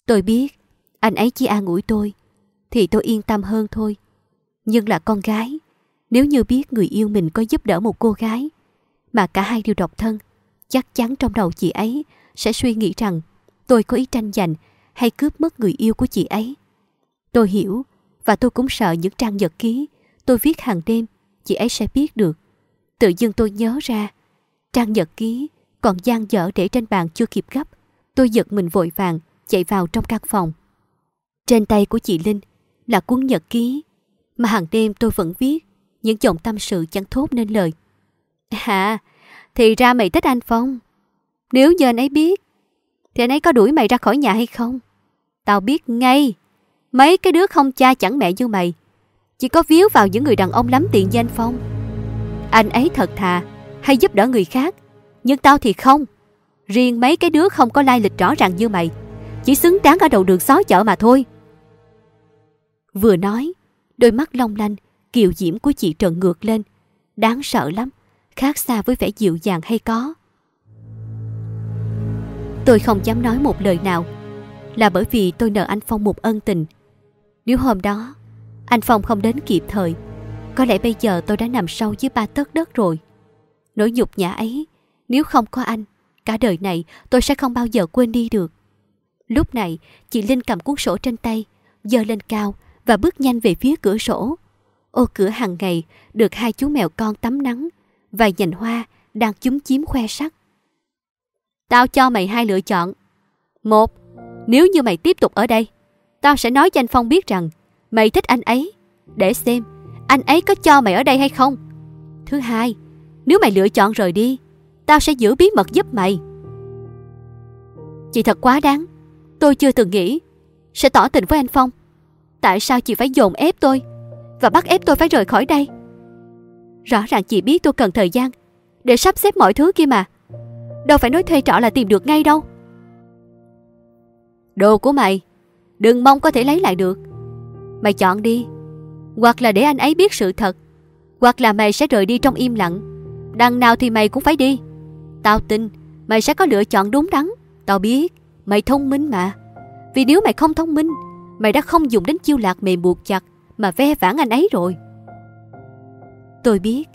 Tôi biết anh ấy chỉ an ủi tôi thì tôi yên tâm hơn thôi. Nhưng là con gái, nếu như biết người yêu mình có giúp đỡ một cô gái mà cả hai đều độc thân, chắc chắn trong đầu chị ấy sẽ suy nghĩ rằng tôi có ý tranh giành hay cướp mất người yêu của chị ấy. Tôi hiểu và tôi cũng sợ những trang nhật ký tôi viết hàng đêm chị ấy sẽ biết được. Tự dưng tôi nhớ ra trang nhật ký còn gian dở để trên bàn chưa kịp gấp. Tôi giật mình vội vàng chạy vào trong căn phòng. Trên tay của chị Linh là cuốn nhật ký mà hàng đêm tôi vẫn viết những dòng tâm sự chẳng thốt nên lời. À, thì ra mày thích anh Phong. Nếu giờ anh ấy biết, thì anh ấy có đuổi mày ra khỏi nhà hay không? Tao biết ngay, mấy cái đứa không cha chẳng mẹ như mày, chỉ có víu vào những người đàn ông lắm tiền như anh Phong. Anh ấy thật thà, hay giúp đỡ người khác, nhưng tao thì không. Riêng mấy cái đứa không có lai lịch rõ ràng như mày chỉ xứng đáng ở đầu đường xó chợ mà thôi. Vừa nói, Đôi mắt long lanh, Kiều diễm của chị trợn ngược lên. Đáng sợ lắm, Khác xa với vẻ dịu dàng hay có. Tôi không dám nói một lời nào, Là bởi vì tôi nợ anh Phong một ân tình. Nếu hôm đó, Anh Phong không đến kịp thời, Có lẽ bây giờ tôi đã nằm sâu dưới ba tấc đất rồi. Nỗi nhục nhã ấy, Nếu không có anh, Cả đời này tôi sẽ không bao giờ quên đi được. Lúc này chị Linh cầm cuốn sổ trên tay giơ lên cao và bước nhanh về phía cửa sổ ô cửa hàng ngày được hai chú mèo con tắm nắng và nhành hoa đang chúm chiếm khoe sắc Tao cho mày hai lựa chọn. Một, nếu như mày tiếp tục ở đây, tao sẽ nói cho anh Phong biết rằng mày thích anh ấy, để xem anh ấy có cho mày ở đây hay không. Thứ hai, nếu mày lựa chọn rời đi, tao sẽ giữ bí mật giúp mày. Chị thật quá đáng, tôi chưa từng nghĩ sẽ tỏ tình với anh Phong. Tại sao chị phải dồn ép tôi và bắt ép tôi phải rời khỏi đây? Rõ ràng chị biết tôi cần thời gian để sắp xếp mọi thứ kia mà. Đâu phải nói thuê trọ là tìm được ngay đâu Đồ của mày, Đừng mong có thể lấy lại được Mày chọn đi, Hoặc là để anh ấy biết sự thật, Hoặc là mày sẽ rời đi trong im lặng Đằng nào thì mày cũng phải đi Tao tin mày sẽ có lựa chọn đúng đắn, Tao biết Mày thông minh mà. Vì nếu mày không thông minh, Mày đã không dùng đến chiêu lạc mềm buộc chặt Mà ve vãn anh ấy rồi. Tôi biết,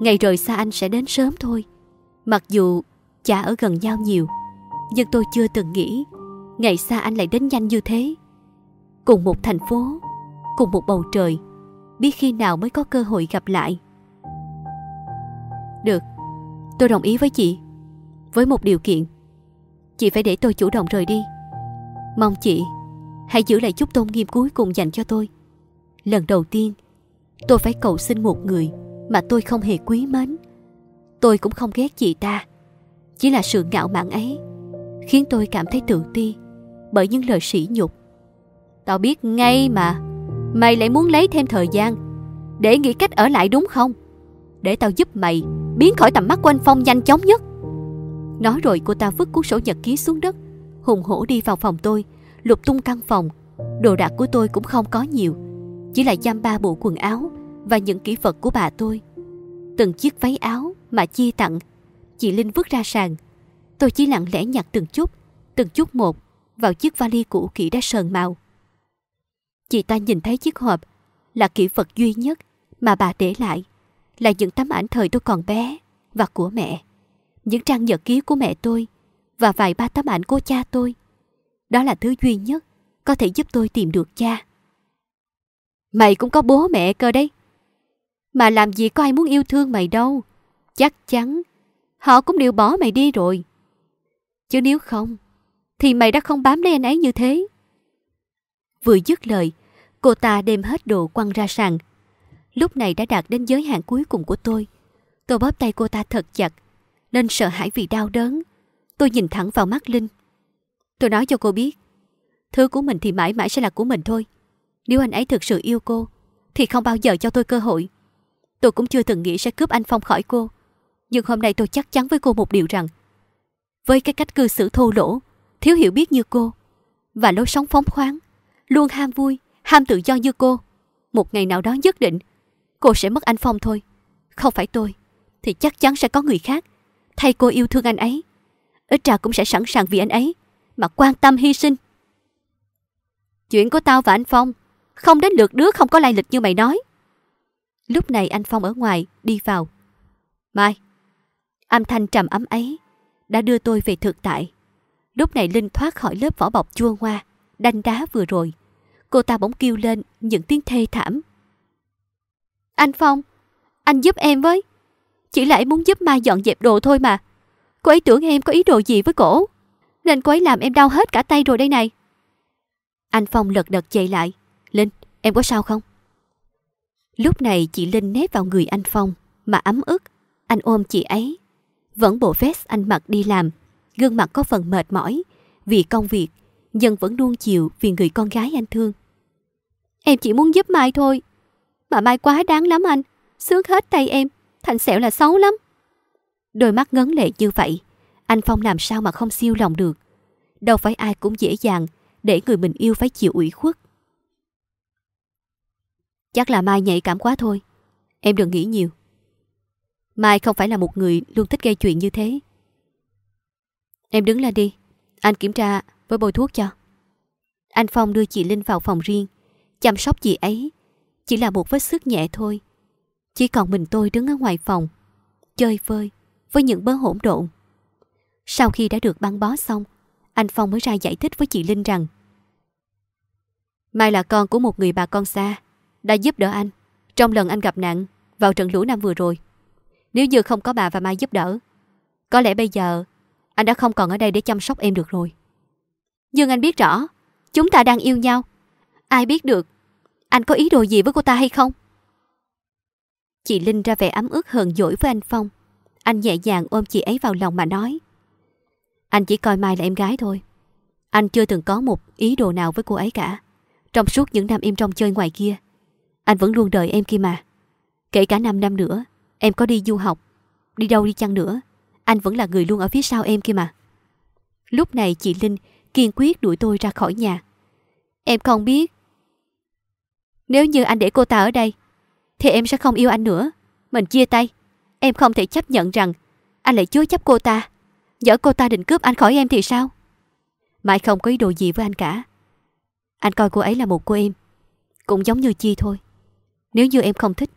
Ngày rời xa anh sẽ đến sớm thôi. Mặc dù chả ở gần nhau nhiều, nhưng tôi chưa từng nghĩ ngày xa anh lại đến nhanh như thế. Cùng một thành phố, cùng một bầu trời, biết khi nào mới có cơ hội gặp lại. Được, tôi đồng ý với chị. Với một điều kiện chị phải để tôi chủ động rời đi mong chị hãy giữ lại chút tôn nghiêm cuối cùng dành cho tôi lần đầu tiên tôi phải cầu xin một người mà tôi không hề quý mến tôi cũng không ghét chị ta chỉ là sự ngạo mạn ấy khiến tôi cảm thấy tự ti bởi những lời sỉ nhục. Tao biết ngay mà, mày lại muốn lấy thêm thời gian để nghĩ cách ở lại đúng không? Để tao giúp mày biến khỏi tầm mắt của anh Phong nhanh chóng nhất. Nói rồi cô ta vứt cuốn sổ nhật ký xuống đất, hùng hổ đi vào phòng tôi, lục tung căn phòng. Đồ đạc của tôi cũng không có nhiều, chỉ là giam ba bộ quần áo và những kỹ vật của bà tôi. Từng chiếc váy áo mà chia tặng Chị Linh vứt ra sàn Tôi chỉ lặng lẽ nhặt từng chút Từng chút một Vào chiếc vali cũ kỹ đã sờn màu Chị ta nhìn thấy chiếc hộp Là kỹ vật duy nhất Mà bà để lại Là những tấm ảnh thời tôi còn bé Và của mẹ những trang nhật ký của mẹ tôi Và vài ba tấm ảnh của cha tôi. Đó là thứ duy nhất Có thể giúp tôi tìm được cha. Mày cũng có bố mẹ cơ đấy. Mà làm gì có ai muốn yêu thương mày đâu. Chắc chắn Họ cũng đều bỏ mày đi rồi. Chứ nếu không, Thì mày đã không bám lấy anh ấy như thế. Vừa dứt lời, Cô ta đem hết đồ quăng ra sàn. Lúc này đã đạt đến giới hạn cuối cùng của tôi. Tôi bóp tay cô ta thật chặt. Nên sợ hãi vì đau đớn. Tôi nhìn thẳng vào mắt Linh. Tôi nói cho cô biết Thứ của mình thì mãi mãi sẽ là của mình thôi. Nếu anh ấy thực sự yêu cô Thì không bao giờ cho tôi cơ hội. Tôi cũng chưa từng nghĩ sẽ cướp anh Phong khỏi cô. Nhưng hôm nay tôi chắc chắn với cô một điều rằng Với cái cách cư xử thô lỗ Thiếu hiểu biết như cô Và lối sống phóng khoáng Luôn ham vui, ham tự do như cô Một ngày nào đó nhất định Cô sẽ mất anh Phong thôi. Không phải tôi Thì chắc chắn sẽ có người khác. Thay cô yêu thương anh ấy Ít ra cũng sẽ sẵn sàng vì anh ấy Mà quan tâm hy sinh Chuyện của tao và anh Phong Không đến lượt đứa không có lai lịch như mày nói Lúc này anh Phong ở ngoài đi vào Mai Âm thanh trầm ấm ấy đã đưa tôi về thực tại. Lúc này Linh thoát khỏi lớp vỏ bọc chua hoa, đanh đá vừa rồi. Cô ta bỗng kêu lên những tiếng thê thảm. Anh Phong, anh giúp em với. Chỉ là em muốn giúp Mai dọn dẹp đồ thôi mà. Cô ấy tưởng em có ý đồ gì với cổ. Nên cô ấy làm em đau hết cả tay rồi đây này. Anh Phong lật đật chạy lại. Linh, em có sao không? Lúc này chị Linh nép vào người anh Phong mà ấm ức. Anh ôm chị ấy vẫn bộ vest anh mặc đi làm, gương mặt có phần mệt mỏi vì công việc, nhưng vẫn luôn chịu vì người con gái anh thương. Em chỉ muốn giúp Mai thôi. Mà Mai quá đáng lắm anh, sướng hết tay em, thành sẹo là xấu lắm. Đôi mắt ngấn lệ như vậy, Anh Phong làm sao mà không siêu lòng được. Đâu phải ai cũng dễ dàng để người mình yêu phải chịu ủy khuất. Chắc là Mai nhạy cảm quá thôi. Em đừng nghĩ nhiều. Mai không phải là một người luôn thích gây chuyện như thế. Em đứng lên đi. Anh kiểm tra với bôi thuốc cho. Anh Phong đưa chị Linh vào phòng riêng. Chăm sóc chị ấy. Chỉ là một vết sức nhẹ thôi. Chỉ còn mình tôi đứng ở ngoài phòng. Chơi vơi với những bớ hỗn độn. Sau khi đã được băng bó xong, anh Phong mới ra giải thích với chị Linh rằng Mai là con của một người bà con xa, đã giúp đỡ anh trong lần anh gặp nạn vào trận lũ năm vừa rồi. Nếu như không có bà và Mai giúp đỡ, có lẽ bây giờ anh đã không còn ở đây để chăm sóc em được rồi. Nhưng anh biết rõ, chúng ta đang yêu nhau. Ai biết được, anh có ý đồ gì với cô ta hay không? Chị Linh ra vẻ ấm ức hờn dỗi với anh Phong. Anh nhẹ nhàng ôm chị ấy vào lòng mà nói. Anh chỉ coi Mai là em gái thôi. Anh chưa từng có một ý đồ nào với cô ấy cả. Trong suốt những năm em trong chơi ngoài kia, anh vẫn luôn đợi em kia mà. Kể cả 5 năm nữa, em có đi du học, đi đâu đi chăng nữa, anh vẫn là người luôn ở phía sau em kia mà. Lúc này chị Linh kiên quyết đuổi tôi ra khỏi nhà. Em không biết. Nếu như anh để cô ta ở đây, thì em sẽ không yêu anh nữa. Mình chia tay. Em không thể chấp nhận rằng anh lại chứa chấp cô ta. Dỡ cô ta định cướp anh khỏi em thì sao? Mai không có ý đồ gì với anh cả. Anh coi cô ấy là một cô em. Cũng giống như Chi thôi. Nếu như em không thích,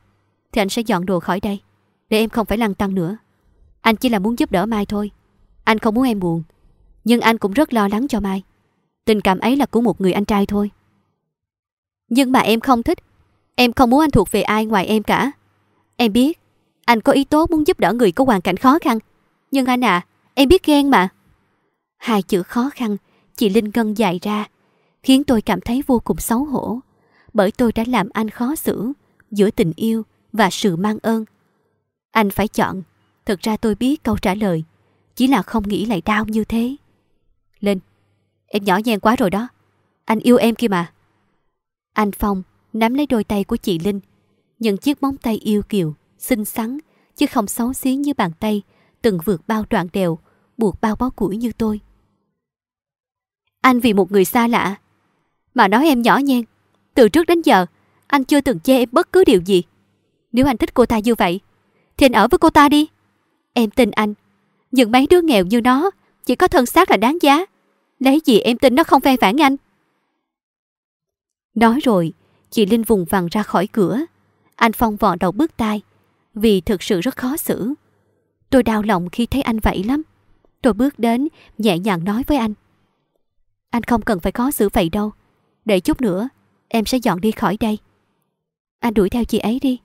thì anh sẽ dọn đồ khỏi đây. Để em không phải lăn tăng nữa. Anh chỉ là muốn giúp đỡ Mai thôi. Anh không muốn em buồn. Nhưng anh cũng rất lo lắng cho Mai. Tình cảm ấy là của một người anh trai thôi. Nhưng mà em không thích. Em không muốn anh thuộc về ai ngoài em cả. Em biết, anh có ý tốt muốn giúp đỡ người có hoàn cảnh khó khăn. Nhưng anh à, em biết ghen mà. Hai chữ khó khăn, chị Linh Ngân dài ra, khiến tôi cảm thấy vô cùng xấu hổ. Bởi tôi đã làm anh khó xử giữa tình yêu và sự mang ơn. Anh phải chọn. Thực ra tôi biết câu trả lời, chỉ là không nghĩ lại đau như thế. Linh, em nhỏ nhen quá rồi đó. Anh yêu em kia mà. Anh Phong nắm lấy đôi tay của chị Linh, những chiếc móng tay yêu kiều, xinh xắn, chứ không xấu xí như bàn tay từng vượt bao đoạn đèo, buộc bao bó củi như tôi. Anh vì một người xa lạ, mà nói em nhỏ nhen. Từ trước đến giờ, anh chưa từng chê em bất cứ điều gì. Nếu anh thích cô ta như vậy, thì anh ở với cô ta đi. Em tin anh, nhưng mấy đứa nghèo như nó chỉ có thân xác là đáng giá. Lấy gì em tin nó không phe phản anh? Nói rồi, chị Linh vùng vằng ra khỏi cửa. Anh Phong vò đầu bước tay, vì thực sự rất khó xử. Tôi đau lòng khi thấy anh vậy lắm. Tôi bước đến, nhẹ nhàng nói với anh. Anh không cần phải khó xử vậy đâu. Để chút nữa, em sẽ dọn đi khỏi đây. Anh đuổi theo chị ấy đi.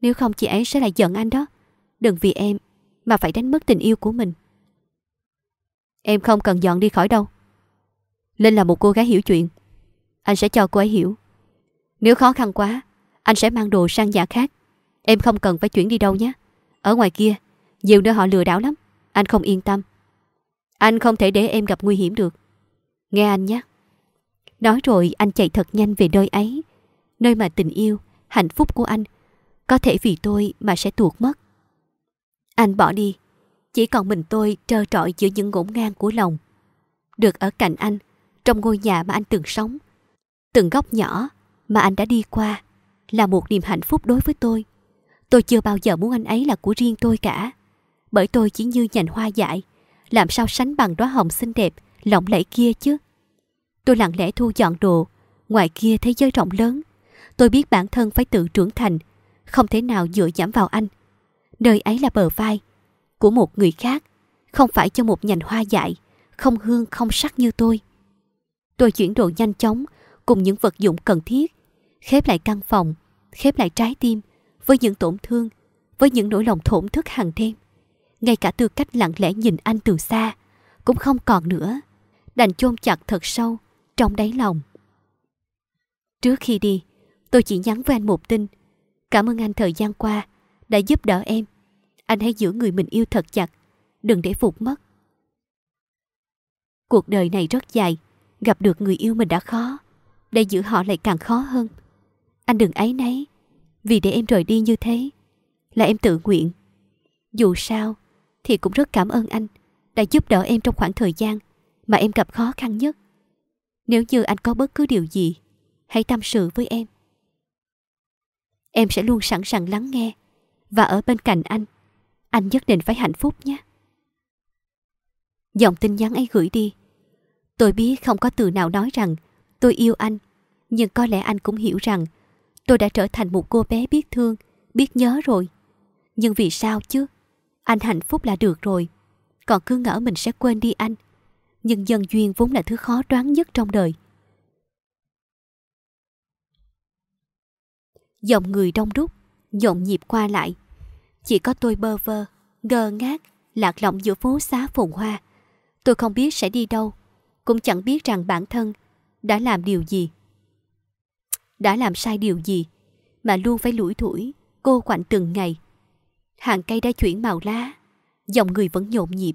Nếu không chị ấy sẽ lại giận anh đó. Đừng vì em mà phải đánh mất tình yêu của mình. Em không cần dọn đi khỏi đâu. Linh là một cô gái hiểu chuyện. Anh sẽ cho cô ấy hiểu. Nếu khó khăn quá, anh sẽ mang đồ sang nhà khác. Em không cần phải chuyển đi đâu nhé. Ở ngoài kia, nhiều nơi họ lừa đảo lắm. Anh không yên tâm. Anh không thể để em gặp nguy hiểm được. Nghe anh nhé. Nói rồi anh chạy thật nhanh về nơi ấy. Nơi mà tình yêu, hạnh phúc của anh có thể vì tôi mà sẽ tuột mất. Anh bỏ đi. Chỉ còn mình tôi trơ trọi giữa những ngổn ngang của lòng. Được ở cạnh anh, trong ngôi nhà mà anh từng sống. Từng góc nhỏ mà anh đã đi qua là một niềm hạnh phúc đối với tôi. Tôi chưa bao giờ muốn anh ấy là của riêng tôi cả. Bởi tôi chỉ như nhành hoa dại, làm sao sánh bằng đóa hồng xinh đẹp, lộng lẫy kia chứ. Tôi lặng lẽ thu dọn đồ, ngoài kia thế giới rộng lớn. Tôi biết bản thân phải tự trưởng thành, không thể nào dựa dẫm vào anh. Nơi ấy là bờ vai của một người khác, không phải cho một nhành hoa dại, không hương không sắc như tôi. Tôi chuyển đồ nhanh chóng cùng những vật dụng cần thiết, khép lại căn phòng, khép lại trái tim với những tổn thương, với những nỗi lòng thổn thức hàng đêm. Ngay cả tư cách lặng lẽ nhìn anh từ xa cũng không còn nữa, đành chôn chặt thật sâu trong đáy lòng. Trước khi đi, tôi chỉ nhắn với anh một tin. Cảm ơn anh thời gian qua đã giúp đỡ em. Anh hãy giữ người mình yêu thật chặt, đừng để phục mất. Cuộc đời này rất dài, gặp được người yêu mình đã khó, để giữ họ lại càng khó hơn. Anh đừng ấy nấy, vì để em rời đi như thế là em tự nguyện. Dù sao thì cũng rất cảm ơn anh đã giúp đỡ em trong khoảng thời gian mà em gặp khó khăn nhất. Nếu như anh có bất cứ điều gì, hãy tâm sự với em. Em sẽ luôn sẵn sàng lắng nghe và ở bên cạnh anh. Anh nhất định phải hạnh phúc nhé. Dòng tin nhắn ấy gửi đi. Tôi biết không có từ nào nói rằng tôi yêu anh, nhưng có lẽ anh cũng hiểu rằng tôi đã trở thành một cô bé biết thương, biết nhớ rồi. Nhưng vì sao chứ? Anh hạnh phúc là được rồi. Còn cứ ngỡ mình sẽ quên đi anh. Nhưng dân duyên vốn là thứ khó đoán nhất trong đời. Dòng người đông đúc, nhộn nhịp qua lại. Chỉ có tôi bơ vơ, ngơ ngác, lạc lõng giữa phố xá phồn hoa. Tôi không biết sẽ đi đâu, cũng chẳng biết rằng bản thân đã làm điều gì. Đã làm sai điều gì mà luôn phải lủi thủi, cô quạnh từng ngày. Hàng cây đã chuyển màu lá, dòng người vẫn nhộn nhịp.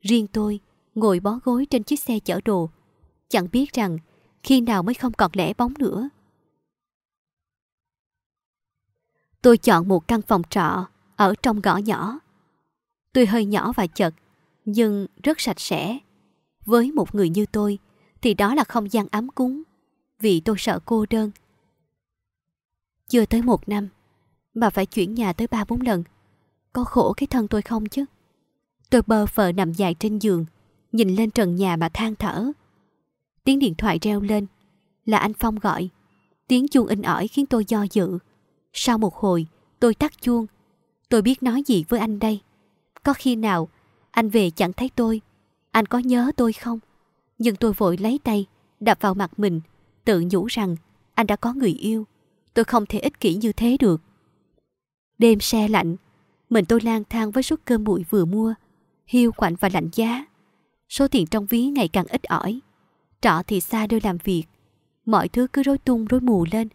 Riêng tôi ngồi bó gối trên chiếc xe chở đồ, chẳng biết rằng khi nào mới không còn lẻ bóng nữa. Tôi chọn một căn phòng trọ ở trong gõ nhỏ. Tuy hơi nhỏ và chật, nhưng rất sạch sẽ. Với một người như tôi thì đó là không gian ấm cúng, vì tôi sợ cô đơn. Chưa tới một năm, mà phải chuyển nhà tới ba bốn lần. Có khổ cái thân tôi không chứ? Tôi bơ phờ nằm dài trên giường, nhìn lên trần nhà mà than thở. Tiếng điện thoại reo lên, là anh Phong gọi. Tiếng chuông in ỏi khiến tôi do dự. Sau một hồi, tôi tắt chuông. Tôi biết nói gì với anh đây. Có khi nào anh về chẳng thấy tôi, anh có nhớ tôi không? Nhưng tôi vội lấy tay, đập vào mặt mình, tự nhủ rằng anh đã có người yêu. Tôi không thể ích kỷ như thế được. Đêm xe lạnh, mình tôi lang thang với suất cơm bụi vừa mua, hiu quạnh và lạnh giá. Số tiền trong ví ngày càng ít ỏi. Trọ thì xa nơi làm việc. Mọi thứ cứ rối tung rối mù lên.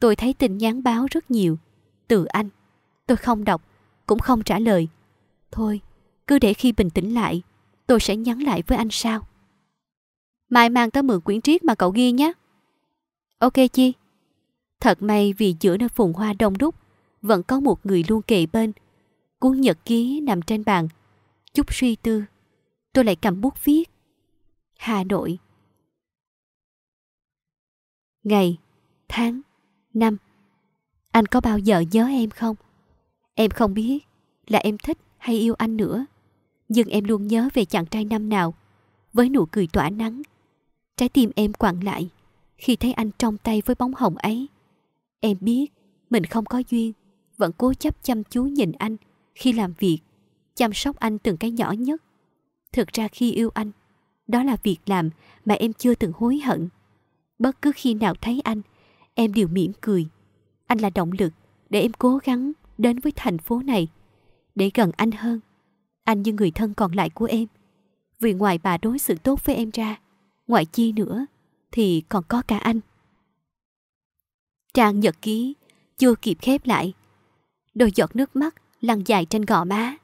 Tôi thấy tin nhắn báo rất nhiều. Từ anh. Tôi không đọc, cũng không trả lời. Thôi, cứ để khi bình tĩnh lại, tôi sẽ nhắn lại với anh sao. Mai mang tới mượn quyển triết mà cậu ghi nhé. Ok Chi. Thật may vì giữa nơi phùng hoa đông đúc, vẫn có một người luôn kề bên. Cuốn nhật ký nằm trên bàn. Chút suy tư, tôi lại cầm bút viết. Hà Nội. Ngày, tháng, năm. Anh có bao giờ nhớ em không? Em không biết là em thích hay yêu anh nữa. Nhưng em luôn nhớ về chàng trai năm nào, với nụ cười tỏa nắng. Trái tim em quặn lại khi thấy anh trong tay với bóng hồng ấy. Em biết mình không có duyên, vẫn cố chấp chăm chú nhìn anh khi làm việc, chăm sóc anh từng cái nhỏ nhất. Thực ra khi yêu anh, đó là việc làm mà em chưa từng hối hận. Bất cứ khi nào thấy anh, em đều mỉm cười. Anh là động lực để em cố gắng đến với thành phố này, để gần anh hơn. Anh như người thân còn lại của em. Vì ngoài bà đối xử tốt với em ra, ngoại chi nữa, thì còn có cả anh. Trang nhật ký chưa kịp khép lại. Đôi giọt nước mắt lăn dài trên gò má,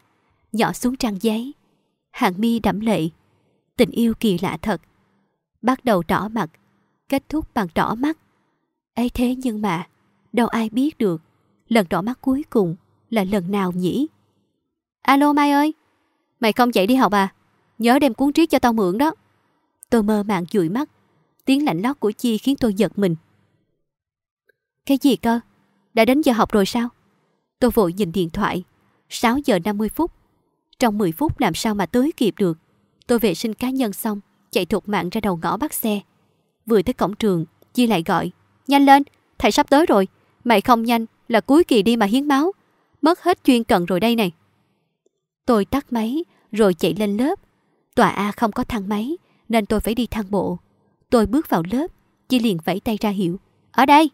nhỏ xuống trang giấy. Hàng mi đẫm lệ, tình yêu kỳ lạ thật. Bắt đầu đỏ mặt, kết thúc bằng đỏ mắt. ấy thế nhưng mà, đâu ai biết được lần đỏ mắt cuối cùng là lần nào nhỉ? Alo Mai ơi, mày không chạy đi học à? Nhớ đem cuốn triết cho tao mượn đó. Tôi mơ màng dụi mắt, tiếng lạnh lót của Chi khiến tôi giật mình. Cái gì cơ? Đã đến giờ học rồi sao? Tôi vội nhìn điện thoại. 6 giờ 50 phút. Trong 10 phút làm sao mà tới kịp được. Tôi vệ sinh cá nhân xong, chạy thục mạng ra đầu ngõ bắt xe. Vừa tới cổng trường, Chi lại gọi. Nhanh lên, thầy sắp tới rồi. Mày không nhanh là cuối kỳ đi mà hiến máu. Mất hết chuyên cần rồi đây này. Tôi tắt máy, rồi chạy lên lớp. Tòa A không có thang máy, nên tôi phải đi thang bộ. Tôi bước vào lớp, Chi liền vẫy tay ra hiệu. Ở đây!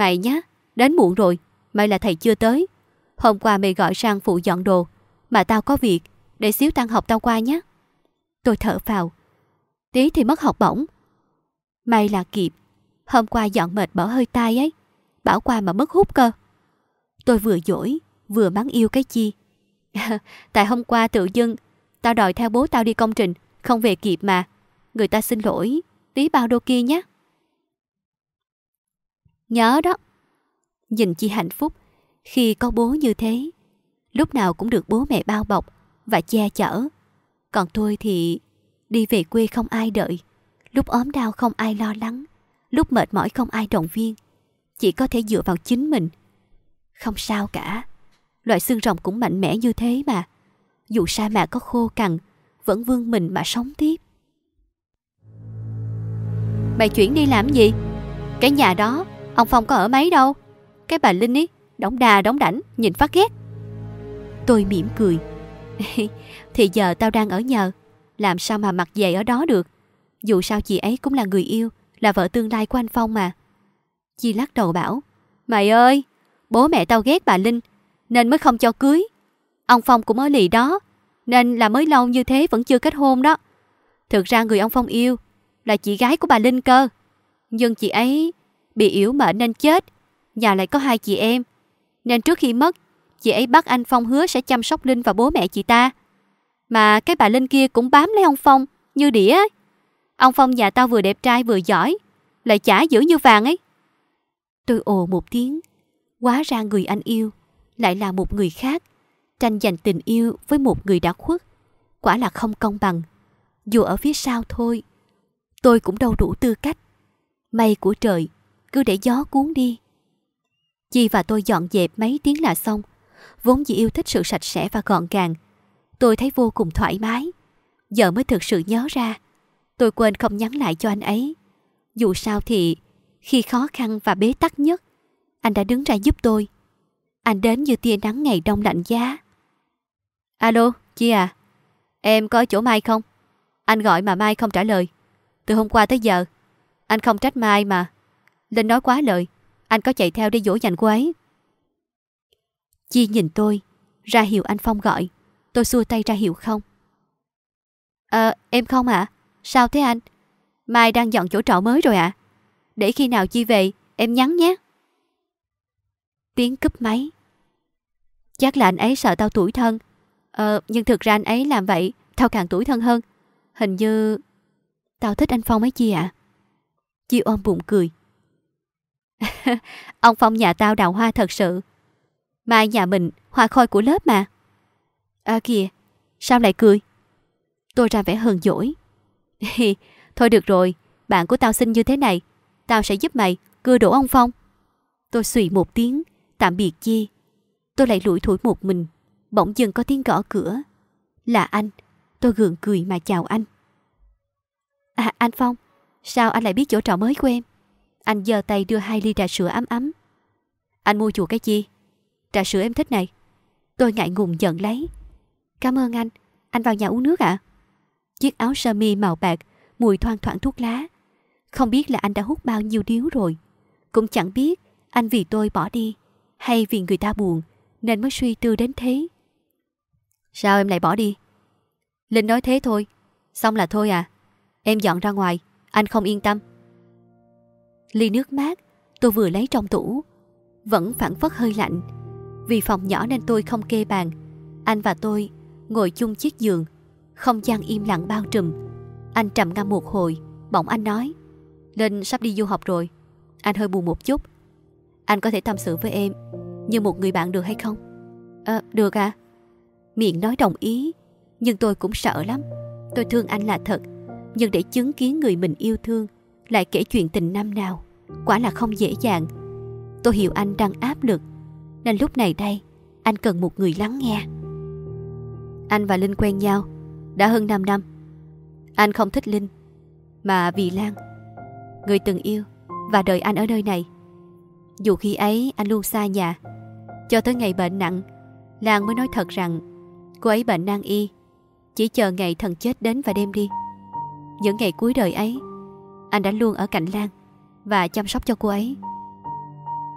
Mày nhá, đến muộn rồi, mày là thầy chưa tới. Hôm qua mày gọi sang phụ dọn đồ, mà tao có việc, để xíu tăng học tao qua nhé. Tôi thở vào, tí thì mất học bổng. May là kịp, hôm qua dọn mệt bỏ hơi tai ấy, bảo qua mà mất hút cơ. Tôi vừa dỗi, vừa mắng yêu cái chi. Tại hôm qua tự dưng, tao đòi theo bố tao đi công trình, không về kịp mà. Người ta xin lỗi, tí bao đô kia nhé. Nhớ đó. Nhìn chị hạnh phúc khi có bố như thế. Lúc nào cũng được bố mẹ bao bọc và che chở. Còn tôi thì đi về quê không ai đợi, lúc ốm đau không ai lo lắng, lúc mệt mỏi không ai động viên, chỉ có thể dựa vào chính mình. Không sao cả, loại xương rồng cũng mạnh mẽ như thế mà. Dù sa mạc có khô cằn, vẫn vươn mình mà sống tiếp. Mày chuyển đi làm gì? Cái nhà đó, ông Phong có ở mấy đâu? Cái bà Linh ấy, đóng đà đóng đảnh, nhìn phát ghét. Tôi mỉm cười. Thì giờ tao đang ở nhờ, làm sao mà mặc dày ở đó được. Dù sao chị ấy cũng là người yêu, là vợ tương lai của anh Phong mà. Chi lắc đầu bảo, mày ơi, bố mẹ tao ghét bà Linh, nên mới không cho cưới. Ông Phong cũng ở lì đó, nên là mới lâu như thế vẫn chưa kết hôn đó. Thực ra người ông Phong yêu là chị gái của bà Linh cơ. Nhưng chị ấy bị yếu mệnh nên chết, nhà lại có hai chị em. Nên trước khi mất, chị ấy bắt anh Phong hứa sẽ chăm sóc Linh và bố mẹ chị ta. Mà cái bà Linh kia cũng bám lấy ông Phong như đĩa ấy. Ông Phong nhà tao vừa đẹp trai vừa giỏi, lại chả dữ như vàng ấy. Tôi ồ một tiếng, quá ra người anh yêu lại là một người khác, tranh giành tình yêu với một người đã khuất. Quả là không công bằng. Dù ở phía sau thôi, tôi cũng đâu đủ tư cách. Mây của trời, cứ để gió cuốn đi. Chi và tôi dọn dẹp mấy tiếng là xong, vốn dĩ yêu thích sự sạch sẽ và gọn gàng. Tôi thấy vô cùng thoải mái. Giờ mới thực sự nhớ ra, tôi quên không nhắn lại cho anh ấy. Dù sao thì, khi khó khăn và bế tắc nhất, anh đã đứng ra giúp tôi. Anh đến như tia nắng ngày đông lạnh giá. Alo, Chi à? Em có chỗ Mai không? Anh gọi mà Mai không trả lời. Từ hôm qua tới giờ, anh không trách Mai mà. Linh nói quá lời, anh có chạy theo để dỗ dành cô ấy. Chi nhìn tôi, ra hiệu anh Phong gọi. Tôi xua tay ra hiệu không. Ờ, em không ạ? À? Sao thế anh? Mai đang dọn chỗ trọ mới rồi ạ. À? Để khi nào Chi về, em nhắn nhé. Tiếng cúp máy. Chắc là anh ấy sợ tao tuổi thân. Ờ, nhưng thực ra anh ấy làm vậy, tao càng tuổi thân hơn. Hình như... Tao thích anh Phong ấy Chi ạ. À? Chi ôm bụng cười. Ông Phong nhà tao đào hoa thật sự. Mai nhà mình hoa khôi của lớp mà. À kìa, sao lại cười? Tôi ra vẻ hờn dỗi. Thôi được rồi, bạn của tao xinh như thế này, tao sẽ giúp mày cưa đổ ông Phong. Tôi xùy một tiếng, tạm biệt Chi. Tôi lại lủi thủi một mình, bỗng dưng có tiếng gõ cửa. Là anh, tôi gượng cười mà chào anh. À, anh Phong, sao anh lại biết chỗ trọ mới của em? Anh giơ tay đưa hai ly trà sữa ấm ấm. Anh mua chuột cái gì? Trà sữa em thích này. Tôi ngại ngùng giận lấy. Cảm ơn anh, anh vào nhà uống nước ạ. À? Chiếc áo sơ mi màu bạc, mùi thoang thoảng thuốc lá. Không biết là anh đã hút bao nhiêu điếu rồi. Cũng chẳng biết anh vì tôi bỏ đi hay vì người ta buồn nên mới suy tư đến thế. Sao em lại bỏ đi? Linh nói thế thôi, xong là thôi à. Em dọn ra ngoài, anh không yên tâm. Ly nước mát tôi vừa lấy trong tủ, vẫn phản phất hơi lạnh. Vì phòng nhỏ nên tôi không kê bàn. Anh và tôi ngồi chung chiếc giường, không gian im lặng bao trùm. Anh trầm ngâm một hồi, bỗng anh nói Linh sắp đi du học rồi, anh hơi buồn một chút. Anh có thể tâm sự với em như một người bạn được hay không? À, được à? Miệng nói đồng ý, nhưng tôi cũng sợ lắm. Tôi thương anh là thật, nhưng để chứng kiến người mình yêu thương lại kể chuyện tình năm nào, quả là không dễ dàng. Tôi hiểu anh đang áp lực, nên lúc này đây, anh cần một người lắng nghe. Anh và Linh quen nhau đã hơn 5 năm. Anh không thích Linh, mà vì Lan, người từng yêu và đợi anh ở nơi này. Dù khi ấy anh luôn xa nhà, cho tới ngày bệnh nặng, Lan mới nói thật rằng cô ấy bệnh nan y, chỉ chờ ngày thần chết đến và đem đi. Những ngày cuối đời ấy, anh đã luôn ở cạnh Lan và chăm sóc cho cô ấy.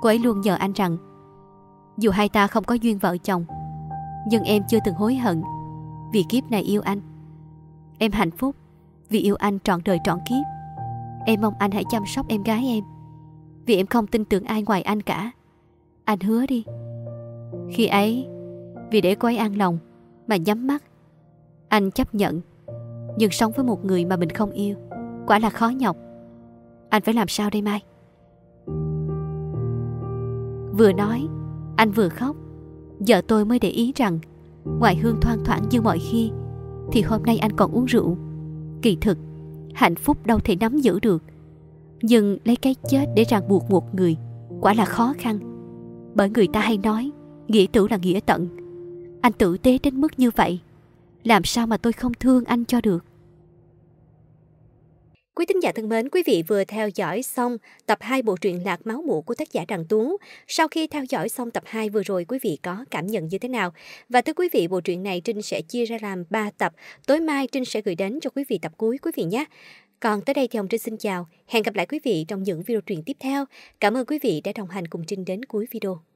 Cô ấy luôn nhờ anh rằng dù hai ta không có duyên vợ chồng, nhưng em chưa từng hối hận vì kiếp này yêu anh. Em hạnh phúc vì yêu anh trọn đời trọn kiếp. Em mong anh hãy chăm sóc em gái em vì em không tin tưởng ai ngoài anh cả. Anh hứa đi. Khi ấy, vì để cô ấy an lòng mà nhắm mắt, anh chấp nhận. Nhưng sống với một người mà mình không yêu, quả là khó nhọc. Anh phải làm sao đây Mai? Vừa nói, anh vừa khóc. Giờ tôi mới để ý rằng Ngoài hương thoang thoảng như mọi khi Thì hôm nay anh còn uống rượu Kỳ thực Hạnh phúc đâu thể nắm giữ được Nhưng lấy cái chết để ràng buộc một người Quả là khó khăn Bởi người ta hay nói Nghĩa tử là nghĩa tận Anh tử tế đến mức như vậy Làm sao mà tôi không thương anh cho được Quý tín giả thân mến, quý vị vừa theo dõi xong tập 2 bộ truyện Lạc Máu Mũ của tác giả Đặng Tú. Sau khi theo dõi xong tập 2 vừa rồi, quý vị có cảm nhận như thế nào? Và thưa quý vị, bộ truyện này Trinh sẽ chia ra làm 3 tập. Tối mai Trinh sẽ gửi đến cho quý vị tập cuối quý vị nhé. Còn tới đây thì Hồng Trinh xin chào. Hẹn gặp lại quý vị trong những video truyện tiếp theo. Cảm ơn quý vị đã đồng hành cùng Trinh đến cuối video.